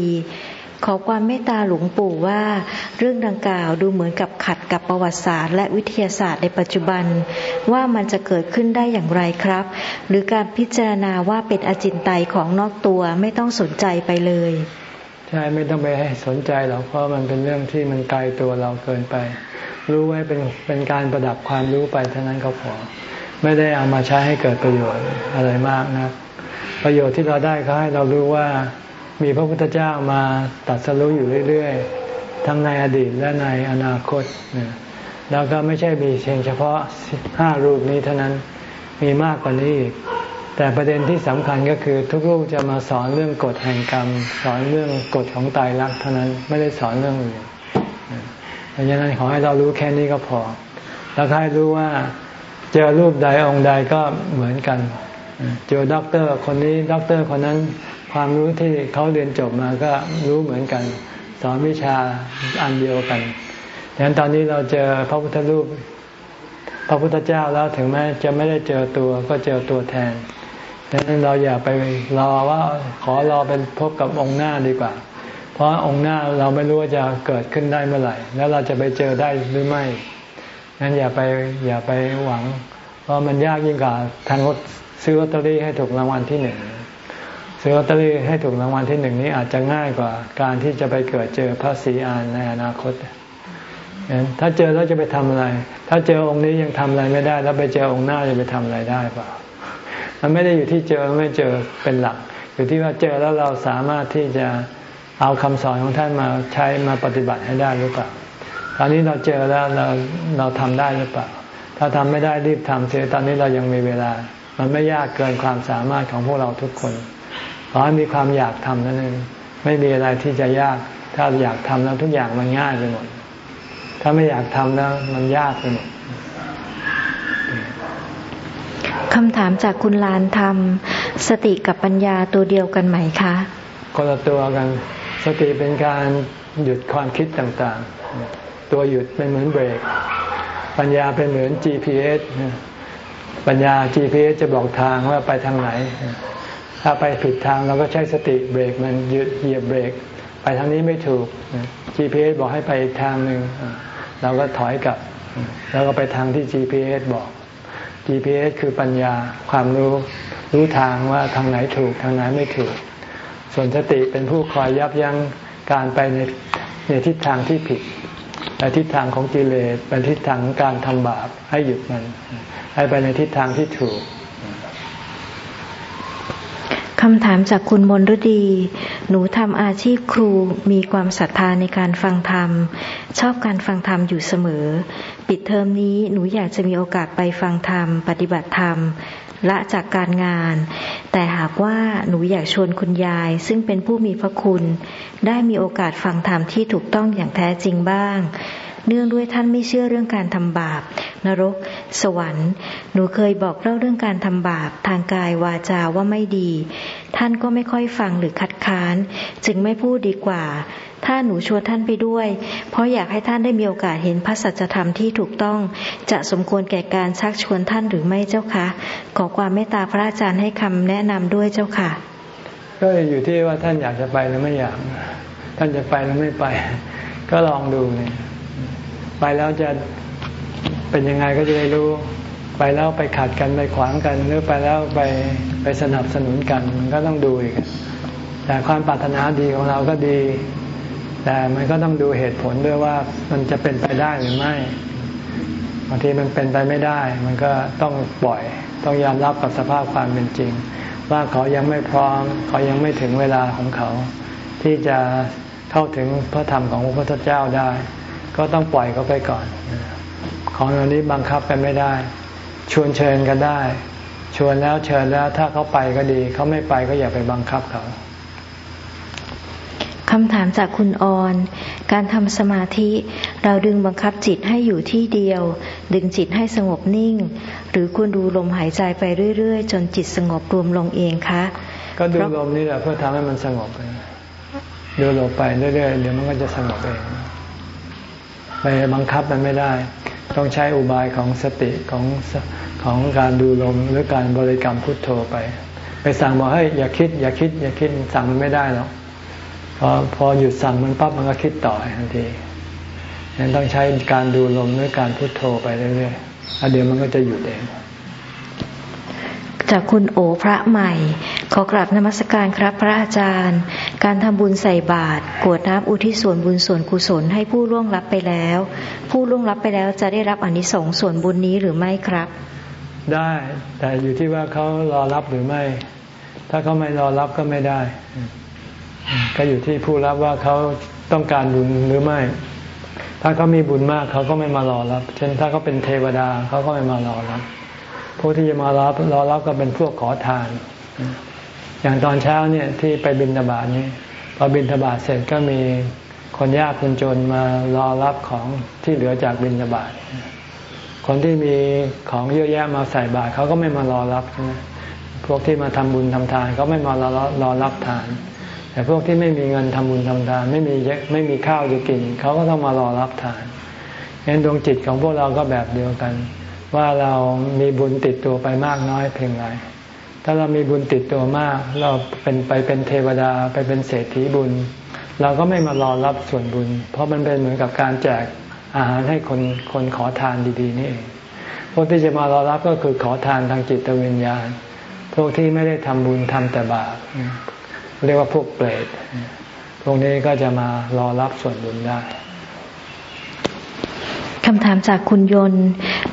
ขอความเมตตาหลวงปู่ว่า เรื่องดังกล่าวดูเหมือนกับขัดกับประวัติศาสตร์และวิทยาศาสตร์ในปัจจุบัน ว่ามันจะเกิดขึ้นได้อย่างไรครับ หรือการพิจารณาว่าเป็นอจินไตยของนอกตัวไม่ต้องสนใจไปเลย ใช่ไม่ต้องไปให้สนใจหรอกเพราะมันเป็นเรื่องที่มันไกลตัวเราเกินไป รู้ไว้เป็นเป็นการประดับความรู้ไปเท่านั้นก็พอไม่ได้เอามาใช้ให้เกิดประโยชน์อะไรมากนะประโยชน์ที่เราได้ก็ให้เรารู้ว่า มีพระพุทธเจ้ามาตัดสรุอยู่เรื่อย ๆ ทั้งในอดีตและในอนาคต แล้วก็ไม่ใช่มีเพียงเฉพาะห้ารูปนี้เท่านั้น มีมากกว่านี้อีก แต่ประเด็นที่สำคัญก็คือทุกรูปจะมาสอนเรื่องกฎแห่งกรรม สอนเรื่องกฎของไตรลักษณ์เท่านั้นไม่ได้สอนเรื่องอื่นเพราะฉะนั้นขอให้เรารู้แค่นี้ก็พอ แล้วให้รู้ว่าเจอรูปใดองค์ใดก็เหมือนกัน เจอด็อกเตอร์คนนี้ด็อกเตอร์คนนั้น ความรู้ที่เขาเรียนจบมาก็รู้เหมือนกัน สอนวิชาอันเดียวกันดังนั้นตอนนี้เราเจอพระพุทธรูป พระพุทธเจ้าแล้วถึงแม้จะไม่ได้เจอตัวก็เจอตัวแทนดังนั้นเราอย่าไปรอว่าขอรอเป็นพบกับองค์หน้าดีกว่า เพราะองค์หน้าเราไม่รู้ว่าจะเกิดขึ้นได้เมื่อไหร่ แล้วเราจะไปเจอได้หรือไม่งั้นอย่าไปอย่าไปหวัง เพราะมันยากยิ่งกว่าทางรถซื้อลอตเตอรี่ให้ถูกรางวัลที่หนึ่ง ซื้อลอตเตอรี่ให้ถูกรางวัลที่หนึ่งนี้อาจจะง่ายกว่าการที่จะไปเกิดเจอพระศรีอานในอนาคตถ้าเจอแล้วจะไปทำอะไร ถ้าเจอองค์นี้ยังทำอะไรไม่ได้ แล้วไปเจอองค์หน้าจะไปทำอะไรได้เปล่า มันไม่ได้อยู่ที่เจอไม่เจอเป็นหลัก อยู่ที่ว่าเจอแล้วเราสามารถที่จะเอาคำสอนของท่านมาใช้มาปฏิบัติให้ได้หรือเปล่า ตอนนี้เราเจอแล้วเราเราทำได้หรือเปล่า ถ้าทำไม่ได้รีบทำเสียตอนนี้เรายังมีเวลา มันไม่ยากเกินความสามารถของพวกเราทุกคน ขอให้มีความอยากทำนั่นเองไม่มีอะไรที่จะยาก ถ้าอยากทำแล้วทุกอย่างมันง่ายไปหมด ถ้าไม่อยากทำแล้วมันยากไปหมดคำถามจากคุณลานทำสติกับปัญญาตัวเดียวกันไหมคะคนละตัวกัน สติเป็นการหยุดความคิดต่างๆ ตัวหยุดเป็นเหมือนเบรก ปัญญาเป็นเหมือน GPS ปัญญา GPS จะบอกทางว่าไปทางไหน ถ้าไปผิดทางเราก็ใช้สติเบรกมันหยุดเหยียบเบรก ไปทางนี้ไม่ถูก GPS บอกให้ไปอีกทางหนึ่งเราก็ถอยกลับ แล้วก็ไปทางที่ GPS บอก GPS คือปัญญาความรู้รู้ทางว่าทางไหนถูกทางไหนไม่ถูก ส่วนสติเป็นผู้คอยยับยั้งการไปในในทิศทางที่ผิดในทิศทางของกิเลสเป็นทิศทางของการทำบาปให้หยุดมัน ให้ไปในทิศทางที่ถูก คำถามจากคุณมนฤดี หนูทำอาชีพครู มีความศรัทธาในการฟังธรรม ชอบการฟังธรรมอยู่เสมอ ปิดเทอมนี้หนูอยากจะมีโอกาสไปฟังธรรม ปฏิบัติธรรม ละจากการงาน แต่หากว่าหนูอยากชวนคุณยาย ซึ่งเป็นผู้มีพระคุณ ได้มีโอกาสฟังธรรมที่ถูกต้องอย่างแท้จริงบ้าง เนื่องด้วยท่านไม่เชื่อเรื่องการทำบาป นรก สวรรค์ หนูเคยบอกเล่าเรื่องการทำบาป ทางกายวาจาว่าไม่ดี ท่านก็ไม่ค่อยฟังหรือคัดค้าน จึงไม่พูดดีกว่า ถ้าหนูชวนท่านไปด้วย เพราะอยากให้ท่านได้มีโอกาสเห็นพระสัจธรรมที่ถูกต้อง จะสมควรแก่การชักชวนท่านหรือไม่เจ้าคะ ขอความเมตตาพระอาจารย์ให้คำแนะนำด้วยเจ้าค่ะ ก็อยู่ที่ว่าท่านอยากจะไปหรือไม่อยาก ท่านจะไปหรือไม่ไป ก็ลองดูเนี่ย ไปแล้วจะเป็นยังไงก็จะได้รู้ ไปแล้วไปขัดกันไปขวางกัน หรือไปแล้วไปไปสนับสนุนกันมันก็ต้องดูอีกแต่ความปรารถนาดีของเราก็ดี แต่มันก็ต้องดูเหตุผลด้วยว่ามันจะเป็นไปได้หรือไม่บางทีมันเป็นไปไม่ได้ มันก็ต้องปล่อย ต้องยอมรับกับสภาพความเป็นจริง ว่าเขายังไม่พร้อม เขายังไม่ถึงเวลาของเขา ที่จะเข้าถึงพระธรรมของพระพุทธเจ้าได้ ก็ต้องปล่อยเขาไปก่อน ของเหล่านี้บังคับกันไม่ได้ ชวนเชิญกันได้ ชวนแล้วเชิญแล้วถ้าเขาไปก็ดี เขาไม่ไปก็อย่าไปบังคับเขาคำถามจากคุณออน การทำสมาธิเราดึงบังคับจิตให้อยู่ที่เดียว ดึงจิตให้สงบนิ่ง หรือควรดูลมหายใจไปเรื่อยๆ จนจิตสงบรวมลงเองคะ ก็ดูลมนี่แหละเพื่อทำให้มันสงบดูลมไปเรื่อยๆเดี๋ยวมันก็จะสงบเอง ไปบังคับมันไม่ได้ ต้องใช้อุบายของสติของของการดูลมหรือการบริกรรมพุทโธไป ไปสั่งบอกให้อย่าคิด อย่าคิด อย่าคิดสั่งมันไม่ได้หรอกพอพอหยุดสั่งมันปั๊บมันก็คิดต่อทันทียังต้องใช้การดูลมหรือการพุทโธไปเรื่อยๆเดี๋ยวมันก็จะหยุดเองจากคุณโอพระใหม่ ขอกราบนมัสการครับพระอาจารย์ การทำบุญใส่บาตรกวดน้ำอุทิศส่วนบุญส่วนกุศลให้ผู้ล่วงลับไปแล้ว ผู้ล่วงลับไปแล้วจะได้รับอนิสงส์ส่วนบุญนี้หรือไม่ครับ ได้แต่อยู่ที่ว่าเขารอรับหรือไม่ ถ้าเขาไม่รอรับก็ไม่ได้ ก็อยู่ที่ผู้รับว่าเขาต้องการบุญหรือไม่ ถ้าเขามีบุญมากเขาก็ไม่มารอรับ เช่นถ้าเขาเป็นเทวดาเขาก็ไม่มารอรับผู้ที่จะมารอรอรับก็เป็นพวกขอทาน อย่างตอนเช้าเนี่ยที่ไปบินทบาทนี่พอบินทบาทเสร็จก็มีคนยากคนจนมารอรับของที่เหลือจากบินทบาทคนที่มีของเยอะแยะมาใส่บาตรเขาก็ไม่มารอรับใช่ไหมพวกที่มาทำบุญทำทานเขาไม่มารอรอรับทาน แต่พวกที่ไม่มีเงินทำบุญทำทาน ไม่มีไม่มีข้าวจะกินเขาก็ต้องมารอรับทานงั้นดวงจิตของพวกเราก็แบบเดียวกัน ว่าเรามีบุญติดตัวไปมากน้อยเพียงไร ถ้าเรามีบุญติดตัวมาก เราเป็นไปเป็นเทวดาไปเป็นเศรษฐีบุญ เราก็ไม่มารอรับส่วนบุญ เพราะมันเป็นเหมือนกับการแจกอาหารให้คนคนขอทานดีๆนี่เองพวกที่จะมารอรับก็คือขอทานทางจิตวิญญาณ พวกที่ไม่ได้ทำบุญทำแต่บาปเรียกว่าพวกเปรตพวกนี้ก็จะมารอรับส่วนบุญได้คำถามจากคุณยนต์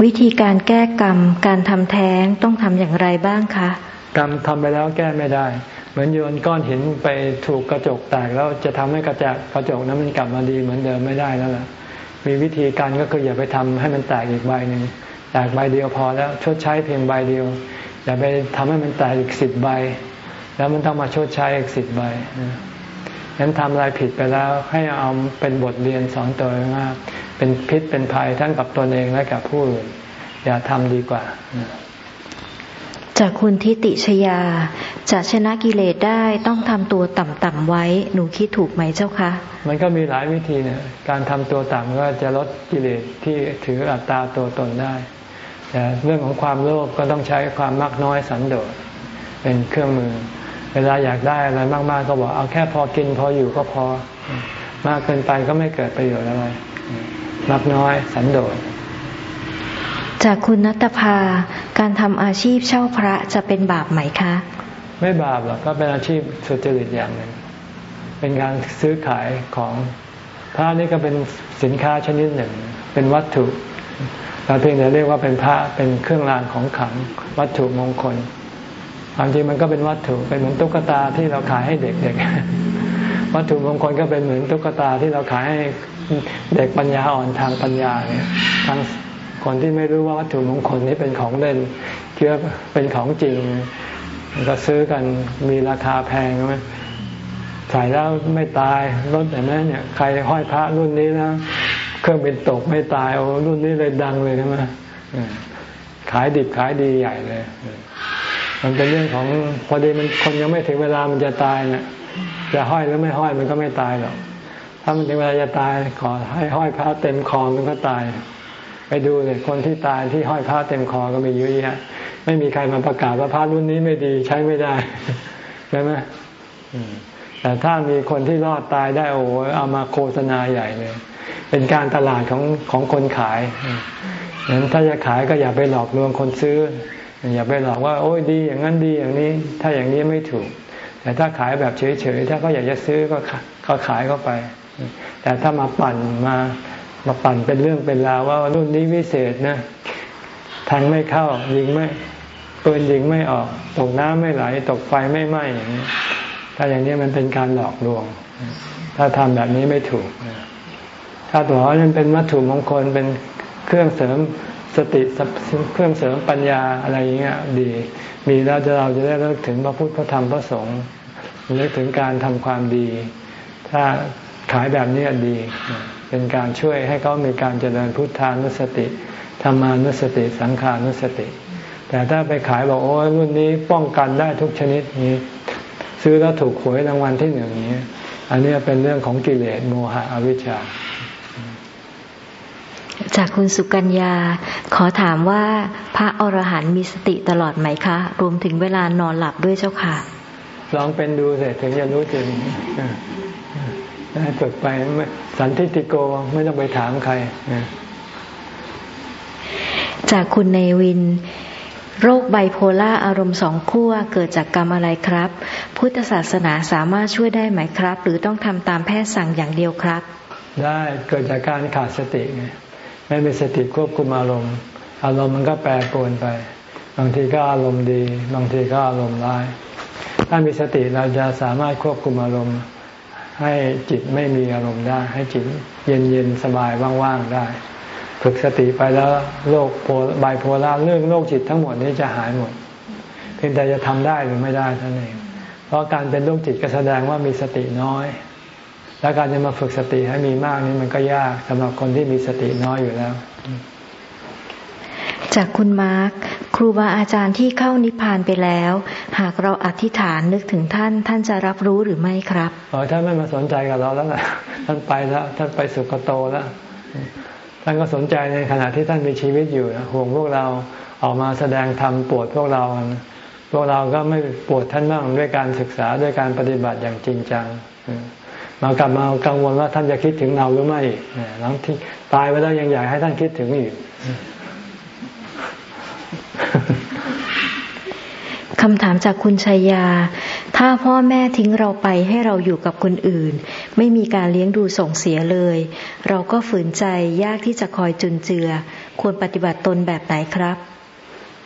วิธีการแก้กรรม การทำแท้งต้องทำอย่างไรบ้างคะ กรรมทำไปแล้วแก้ไม่ได้ เหมือนโยนก้อนหินไปถูกกระจกแตกแล้วจะทำให้กระจกกระจกนั้นมันกลับมาดีเหมือนเดิมไม่ได้แล้วล่ะมีวิธีการก็คืออย่าไปทำให้มันแตกอีกใบหนึ่งแตกใบเดียวพอแล้วชดใช้เพียงใบเดียว อย่าไปทำให้มันแตกอีกสิบใบ แล้วมันต้องมาชดใช้อีกสิบใบงั้นทำอะไรผิดไปแล้วให้เอาเป็นบทเรียนสอนตัวว่าเป็นพิษเป็นภัยทั้งกับตนเองและกับผู้อื่นอย่าทำดีกว่า จากคุณทิติชยา จะชนะกิเลสได้ต้องทำตัวต่ำๆไว้ หนูคิดถูกไหมเจ้าคะ มันก็มีหลายวิธีเนี่ย การทำตัวต่ำก็จะลดกิเลสที่ถืออัตตาตัวตนได้ แต่เรื่องของความโลภก็ต้องใช้ความมากน้อยสันโดษเป็นเครื่องมือ เวลาอยากได้อะไรมากๆก็บอกเอาแค่พอกินพออยู่ก็พอ มากเกินไปก็ไม่เกิดประโยชน์อะไรมากน้อยสันโดษ จากคุณนัตภา การทำอาชีพเช่าพระจะเป็นบาปไหมคะ ไม่บาปหรอกก็เป็นอาชีพสุจริตอย่างหนึ่ง เป็นการซื้อขายของพระนี่ก็เป็นสินค้าชนิดหนึ่ง เป็นวัตถุ เราเพียงแต่เรียกว่าเป็นพระเป็นเครื่องรางของขังวัตถุมงคลความจริงมันก็เป็นวัตถุเป็นเหมือนตุ๊กตาที่เราขายให้เด็กๆวัตถุมงคลก็เป็นเหมือนตุ๊กตาที่เราขายให้เด็กปัญญาอ่อนทางปัญญาเนี่ยทาง คนที่ไม่รู้ว่าวัตถุมงคลนี้เป็นของเล่นเชื่อเป็นของจริง ก็ซื้อกันมีราคาแพงไหมใส่แล้วไม่ตายรถแต่นั้นเนี่ยใครห้อยพระรุ่นนี้นะเครื่องบินตกไม่ตายโอ้รุ่นนี้เลยดังเลยใช่ไหมขายดิบขายดีใหญ่เลย มันเป็นเรื่องของพอดีมันคนยังไม่ถึงเวลามันจะตายเนี่ยจะห้อยหรือไม่ห้อยมันก็ไม่ตายหรอกถ้ามันถึงเวลาจะตายขอให้ห้อยพระเต็มคอมันก็ตาย ไปดูเลยคนที่ตายที่ห้อยผ้าเต็มคอก็มีเยอะแยะไม่มีใครมาประกาศว่าผ้ารุ่นนี้ไม่ดีใช้ไม่ได้ใช่ไหมแต่ถ้ามีคนที่รอดตายได้โอ้เอามาโฆษณาใหญ่เลย เป็นการตลาดของของคนขายนั้นถ้าจะขายก็อย่าไปหลอกลวงคนซื้อ อย่าไปหลอกว่า โอ้ยดี อย่างนั้นดีอย่างนี้ ถ้าอย่างนี้ไม่ถูก แต่ถ้าขายแบบเฉยๆถ้าเขาอยากจะซื้อก็ก็ขายเข้าไป แต่ถ้ามาปั่นมา มาปั่นเป็นเรื่องเป็นราวว่ารุ่นนี้วิเศษนะแทงไม่เข้ายิงไม่ปืนยิงไม่ออก ตกน้ำไม่ไหล ตกไฟไม่ไหม้อย่างนี้ถ้าอย่างนี้มันเป็นการหลอกลวง ถ้าทำแบบนี้ไม่ถูก ถ้าตัวนั้นเป็นวัตถุมงคลเป็นเครื่องเสริมสติเครื่องเสริมปัญญาอะไรอย่างเงี้ยดี มีแล้วจะเราจะได้เลิกถึงพระพุทธพระธรรมพระสงฆ์เลิกถึงการทำความดี ถ้าขายแบบนี้ดี เป็นการช่วยให้เขามีการเจริญพุทธานุสติธรรมานุสติ สังขานุสติ แต่ถ้าไปขายบอกโอ้รุ่นนี้ป้องกันได้ทุกชนิดนี้ ซื้อแล้วถูกหวยรางวัลที่หนึ่งนี้ อันนี้เป็นเรื่องของกิเลสโมหะอวิชชา จากคุณสุกัญญา ขอถามว่าพระอรหันต์มีสติตลอดไหมคะ รวมถึงเวลานอนหลับด้วยเจ้าค่ะ ลองเป็นดูเสร็จถึงจะรู้จริง ให้ฝึกไปสันทิติโกไม่ต้องไปถามใคร จากคุณเนวิน โรคไบโพล่าอารมณ์สองขั้วเกิดจากกรรมอะไรครับ พุทธศาสนาสามารถช่วยได้ไหมครับ หรือต้องทำตามแพทย์สั่งอย่างเดียวครับ ได้เกิดจากการขาดสติไงไม่มีสติควบคุมอารมณ์ อารมณ์มันก็แปรปรวนไป บางทีก็อารมณ์ดี บางทีก็อารมณ์ร้าย ถ้ามีสติเราจะสามารถควบคุมอารมณ์ ให้จิตไม่มีอารมณ์ได้ ให้จิตเย็นเย็นสบายว่างๆได้ ฝึกสติไปแล้วโรคโพไบโพล่าเรื่องโรคจิตทั้งหมดนี้จะหายหมด เพียงแต่จะทำได้หรือไม่ได้เท่านั้นเองเพราะการเป็นโรคจิตก็แสดงว่ามีสติน้อย และการจะมาฝึกสติให้มีมากนี้มันก็ยากสำหรับคนที่มีสติน้อยอยู่แล้ว จากคุณมาร์ค ครูบาอาจารย์ที่เข้านิพพานไปแล้ว หากเราอธิษฐานนึกถึงท่าน ท่านจะรับรู้หรือไม่ครับอ๋อท่านไม่มาสนใจกับเราแล้วล่ะท่านไปแล้ว ท่านไปสุคโตแล้วท่านก็สนใจในขณะที่ท่านมีชีวิตอยู่ห่วงพวกเราออกมาแสดงธรรมปวดพวกเรา พวกเราก็ไม่ปวดท่านบ้างด้วยการศึกษาด้วยการปฏิบัติอย่างจริงจังมากลับมากังวลว่าท่านจะคิดถึงเราหรือไม่หลังที่ตายไปแล้วยังอยากให้ท่านคิดถึงอีก คำถามจากคุณชัยยา ถ้าพ่อแม่ทิ้งเราไปให้เราอยู่กับคนอื่น ไม่มีการเลี้ยงดูส่งเสียเลย เราก็ฝืนใจยากที่จะคอยจุนเจือ ควรปฏิบัติตนแบบไหนครับ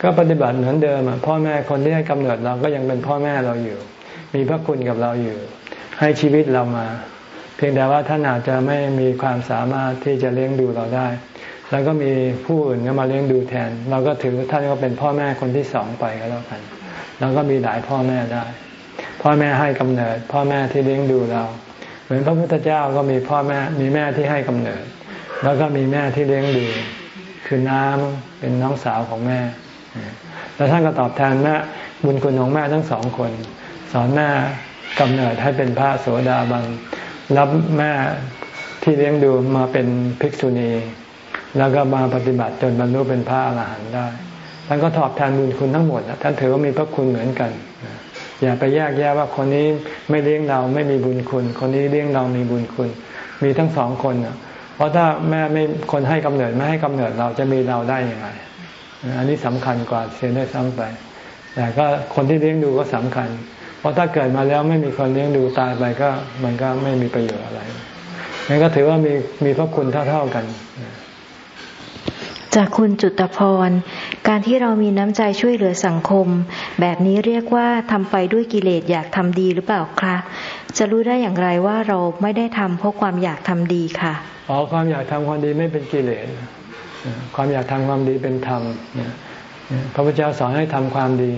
ก็ปฏิบัติเหมือนเดิมพ่อแม่คนที่ให้กำเนิดเราก็ยังเป็นพ่อแม่เราอยู่ มีพระคุณกับเราอยู่ ให้ชีวิตเรามา เพียงแต่ว่าท่านอาจจะไม่มีความสามารถที่จะเลี้ยงดูเราได้ แล้วก็มีผู้อื่นก็มาเลี้ยงดูแทน เราก็ถือท่านก็เป็นพ่อแม่คนที่สองไปก็แล้วกัน เราก็มีหลายพ่อแม่ได้ พ่อแม่ให้กำเนิด พ่อแม่ที่เลี้ยงดูเรา เหมือนพระพุทธเจ้าก็มีพ่อแม่มีแม่ที่ให้กำเนิด แล้วก็มีแม่ที่เลี้ยงดูคือน้ำเป็นน้องสาวของแม่ แล้วท่านก็ตอบแทนแม่บุญคุณของแม่ทั้งสองคน สอนแม่กำเนิดให้เป็นพระโสดาบันรับแม่ที่เลี้ยงดูมาเป็นภิกษุณี แล้วก็มาปฏิบัติจนบรรลุเป็นพระอรหันต์ได้ ท่านก็ตอบแทนบุญคุณทั้งหมดท่านถือว่ามีพระคุณเหมือนกัน อย่าไปแยกแยะว่าคนนี้ไม่เลี้ยงเราไม่มีบุญคุณ คนนี้เลี้ยงเรามีบุญคุณ มีทั้งสองคนเพราะถ้าแม่ไม่คนให้กำเนิดไม่ให้กำเนิดเราจะมีเราได้ยังไงอันนี้สำคัญกว่าเสียได้ซ้ำไป แต่ก็คนที่เลี้ยงดูก็สำคัญ เพราะถ้าเกิดมาแล้วไม่มีคนเลี้ยงดูตายไปก็มันก็ไม่มีประโยชน์อะไรงั้นก็ถือว่ามีมีพระคุณเท่าๆกัน จากคุณจุตพร การที่เรามีน้ำใจช่วยเหลือสังคม แบบนี้เรียกว่าทำไปด้วยกิเลสอยากทำดีหรือเปล่าคะ จะรู้ได้อย่างไรว่าเราไม่ได้ทำเพราะความอยากทำดีค่ะ อ๋อความอยากทำความดีไม่เป็นกิเลส ความอยากทำความดีเป็นธรรม พระพุทธเจ้าสอนให้ทำความดี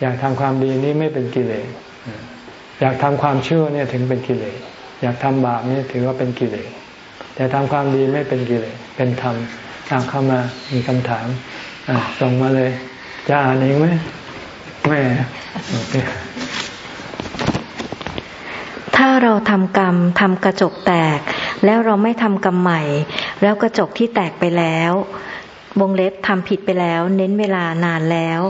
อยากทำความดีนี้ไม่เป็นกิเลส อยากทำความเชั่วเนี่ยถึงเป็นกิเลส อยากทำบาปนี่ถือว่าเป็นกิเลส แต่ทำความดีไม่เป็นกิเลส เป็นธรรม อ่าเข้ามามีคำถามส่งมาเลย จะอ่านเองไหมไม่ถ้าเราทำกรรมทำกระจกแตก แล้วเราไม่ทำกรรมใหม่ แล้วกระจกที่แตกไปแล้ววงเล็บทำผิดไปแล้ว เน้นเวลานานแล้ว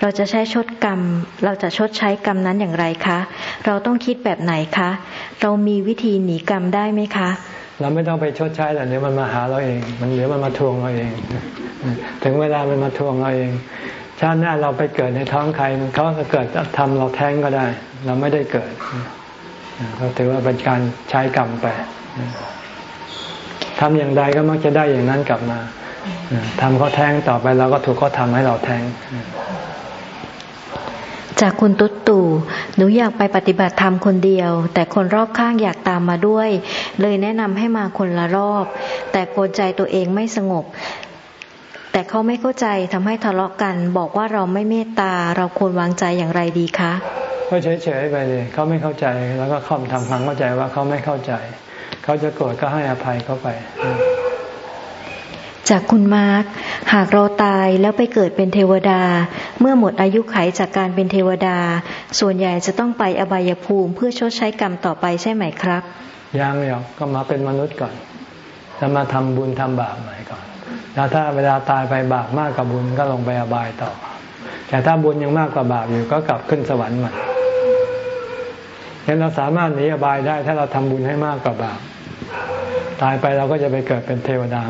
เราจะใช้ชดกรรม เราจะชดใช้กรรมนั้นอย่างไรคะ เราต้องคิดแบบไหนคะ เรามีวิธีหนีกรรมได้ไหมคะ เราไม่ต้องไปชดใช้แต่เดี๋ยวมันมาหาเราเอง มันเดี๋ยวมันมาทวงเราเอง ถึงเวลามันมาทวงเราเอง ชาติหน้าเราไปเกิดในท้องใครเขาจะเกิดทำเราแท้งก็ได้ เราไม่ได้เกิดเขาถือว่าเป็นการใช้กรรมไปทำอย่างใดก็มักจะได้อย่างนั้นกลับมาทำเขาแท้งต่อไปเราก็ถูกเขาทำให้เราแท้ง จากคุณตุ๊ตู่ หนูอยากไปปฏิบัติธรรมคนเดียว แต่คนรอบข้างอยากตามมาด้วย เลยแนะนำให้มาคนละรอบ แต่กนใจตัวเองไม่สงบ แต่เขาไม่เข้าใจทำให้ทะเลาะกัน บอกว่าเราไม่เมตตา เราควรวางใจอย่างไรดีคะ ก็เฉยๆไปเลยเขาไม่เข้าใจแล้วก็ค่อมทำความเข้าใจว่าเขาไม่เข้าใจ เขาจะโกรธก็ให้อภัยเขาไป จากคุณมาร์คหากเราตายแล้วไปเกิดเป็นเทวดา เมื่อหมดอายุไขจากการเป็นเทวดา ส่วนใหญ่จะต้องไปอบายภูมิเพื่อชดใช้กรรมต่อไปใช่ไหมครับยังไม่หรอกก็มาเป็นมนุษย์ก่อนจะมาทำบุญทำบาปใหม่ก่อน แล้วถ้าเวลาตายไปบาปมากกว่าบุญก็ลงไปอบายต่อ แต่ถ้าบุญยังมากกว่าบาปอยู่ก็กลับขึ้นสวรรค์ใหม่งั้นเราสามารถหนีอบายได้ถ้าเราทำบุญให้มากกว่าบาปตายไปเราก็จะไปเกิดเป็นเทวดา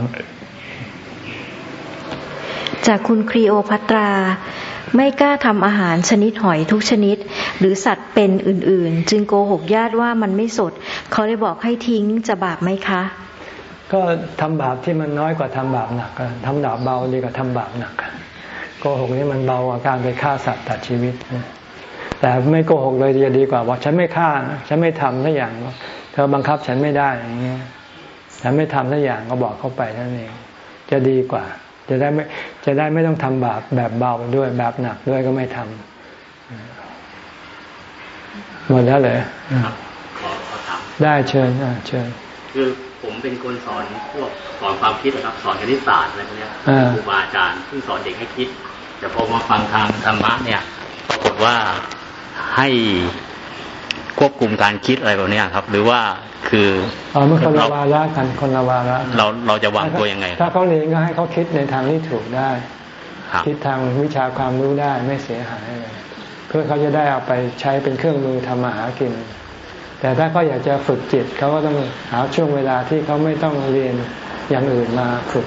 จากคุณครีโอพัตรา ไม่กล้าทำอาหารชนิดหอยทุกชนิด หรือสัตว์เป็นอื่นๆ จึงโกหกญาติว่ามันไม่สด เขาเลยบอกให้ทิ้งจะบาปไหมคะ ก็ทำบาปที่มันน้อยกว่าทำบาปหนักทำบาปเบาดีกว่าทำบาปหนักโกหกนี่มันเบากว่าการไปฆ่าสัตว์ตัดชีวิตแต่ไม่โกหกเลยจะดีกว่าว่าฉันไม่ฆ่า ฉันไม่ทำทุกอย่างเธอบังคับฉันไม่ได้อย่างเงี้ยฉันไม่ทำทุกอย่างก็บอกเข้าไปนั่นเองจะดีกว่า จะได้ไม่จะได้ไม่ต้องทำบาปแบบเบาด้วยแบบหนักด้วยก็ไม่ทำหมดแล้วเลยได้เชิญเชิญ คือผมเป็นคนสอนพวกสอนความคิดนะครับ สอนคณิตศาสตร์อะไรพวกนี้ครูบาอาจารย์ซึ่งสอนเด็กให้คิด แต่พอมาฟังทางธรรมะเนี่ยปรากฏว่าให้ ควบคุมการคิดอะไรแบบนี้ครับ หรือว่าคืออ๋อมันคนละวาระกันคนละวาระเราเราจะวางตัวยังไง ถ้าเขาเรียนก็ให้เขาคิดในทางที่ถูกได้ คิดทางวิชาความรู้ได้ไม่เสียหายเลยเพื่อเขาจะได้เอาไปใช้เป็นเครื่องมือทำมาหากิน แต่ถ้าเขาอยากจะฝึกจิตเขาก็ต้องหาช่วงเวลาที่เขาไม่ต้องเรียนอย่างอื่นมาฝึก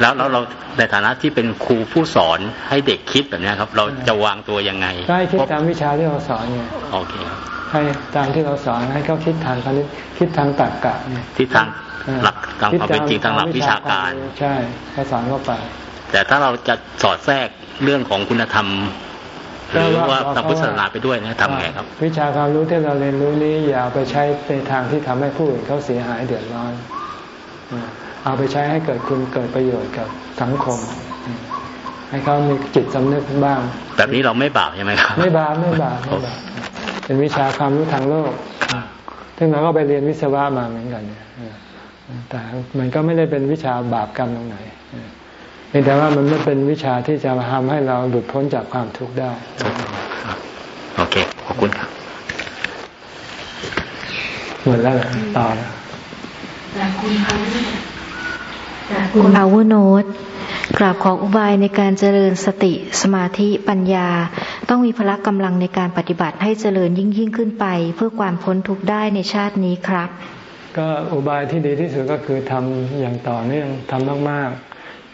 แล้วเราในฐานะที่เป็นครูผู้สอนให้เด็กคิดแบบนี้ครับ เราจะวางตัวยังไงได้คิดตามวิชาที่เราสอนไงโอเคครับให้ตามที่เราสอนให้เขาคิดทางคณิตคิดทางตรรกะเนี่ยคิดทางหลักตามความเป็นจริงทางหลักวิชาการใช่เขาสอนเข้าไป แต่ถ้าเราจะสอดแทรกเรื่องของคุณธรรมหรือว่าทำพุทธศาสนาไปด้วยนะทำไงครับ วิชาความรู้ที่เราเรียนรู้นี้อย่าไปใช้ในทางที่ทำให้ผู้อื่นเขาเสียหายเดือดร้อน เอาไปใช้ให้เกิดคุณเกิดประโยชน์กับสังคม ให้เขามีจิตสำนึกบ้าง แบบนี้เราไม่บาปใช่ไหมครับไม่บาปไม่บาปไม่บาปเป็นวิชาความรู้ทางโลกซึ่งเราก็ไปเรียนวิศวะมาเหมือนกันแต่มันก็ไม่ได้เป็นวิชาบาปกรรมตรงไหนเพียงแต่ว่ามันไม่เป็นวิชาที่จะมาทำให้เราหลุดพ้นจากความทุกข์ได้ โอเค ขอบคุณครับหมดแล้วต่อแล้วจากคุณอาวุจาก คุณอาวุโนตกราบขออุบายในการเจริญสติสมาธิปัญญา ต้องมีพละกำลังในการปฏิบัติให้เจริญยิ่งยิ่งขึ้นไป เพื่อความพ้นทุกข์ได้ในชาตินี้ครับ ก็อุบายที่ดีที่สุดก็คือทำอย่างต่อเนื่องทำมาก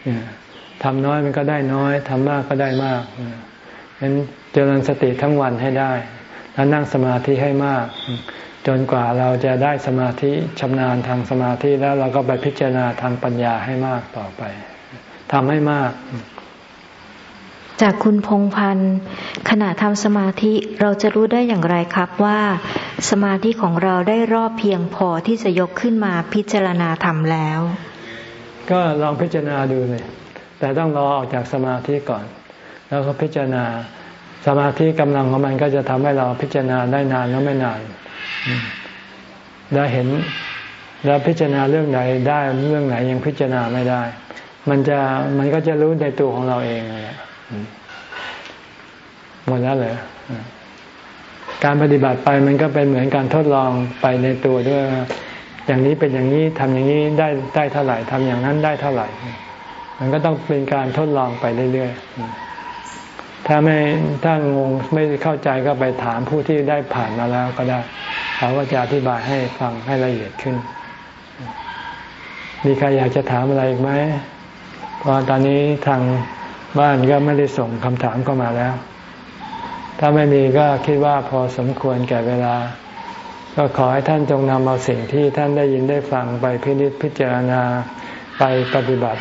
ๆทำน้อยมันก็ได้น้อยทำมากก็ได้มากฉะนั้นเจริญสติทั้งวันให้ได้ แล้วนั่งสมาธิให้มาก จนกว่าเราจะได้สมาธิชำนาญทางสมาธิแล้วเราก็ไปพิจารณาทางปัญญาให้มากต่อไปทำให้มาก จากคุณพงพันธ์ขณะทำสมาธิเราจะรู้ได้อย่างไรครับว่า สมาธิของเราได้รอบเพียงพอที่จะยกขึ้นมาพิจารณาทำแล้ว ก็ลองพิจารณาดูเลยแต่ต้องรอออกจากสมาธิก่อน แล้วก็พิจารณาสมาธิกำลังของมันก็จะทำให้เราพิจารณาได้นานแล้วไม่นาน ได้เห็นแล้วพิจารณาเรื่องไหนได้เรื่องไหนยังพิจารณาไม่ได้ มันจะมันก็จะรู้ในตัวของเราเองเลยหมดแล้วเลยการปฏิบัติไปมันก็เป็นเหมือนการทดลองไปในตัวด้วย อย่างนี้เป็นอย่างนี้ทำอย่างนี้ได้ได้เท่าไหร่ทำอย่างนั้นได้เท่าไหร่ มันก็ต้องเป็นการทดลองไปเรื่อยๆ ถ้าไม่ถ้างงไม่เข้าใจก็ไปถามผู้ที่ได้ผ่านมาแล้วก็ได้เขาก็จะอธิบายให้ฟังให้ละเอียดขึ้น มีใครอยากจะถามอะไรอีกไหมเพราะตอนนี้ทางบ้านก็ไม่ได้ส่งคำถามเข้ามาแล้ว ถ้าไม่มีก็คิดว่าพอสมควรแก่เวลา ก็ขอให้ท่านจงนำเอาสิ่งที่ท่านได้ยินได้ฟังไปพิจิตพิจารณาไปปฏิบัติ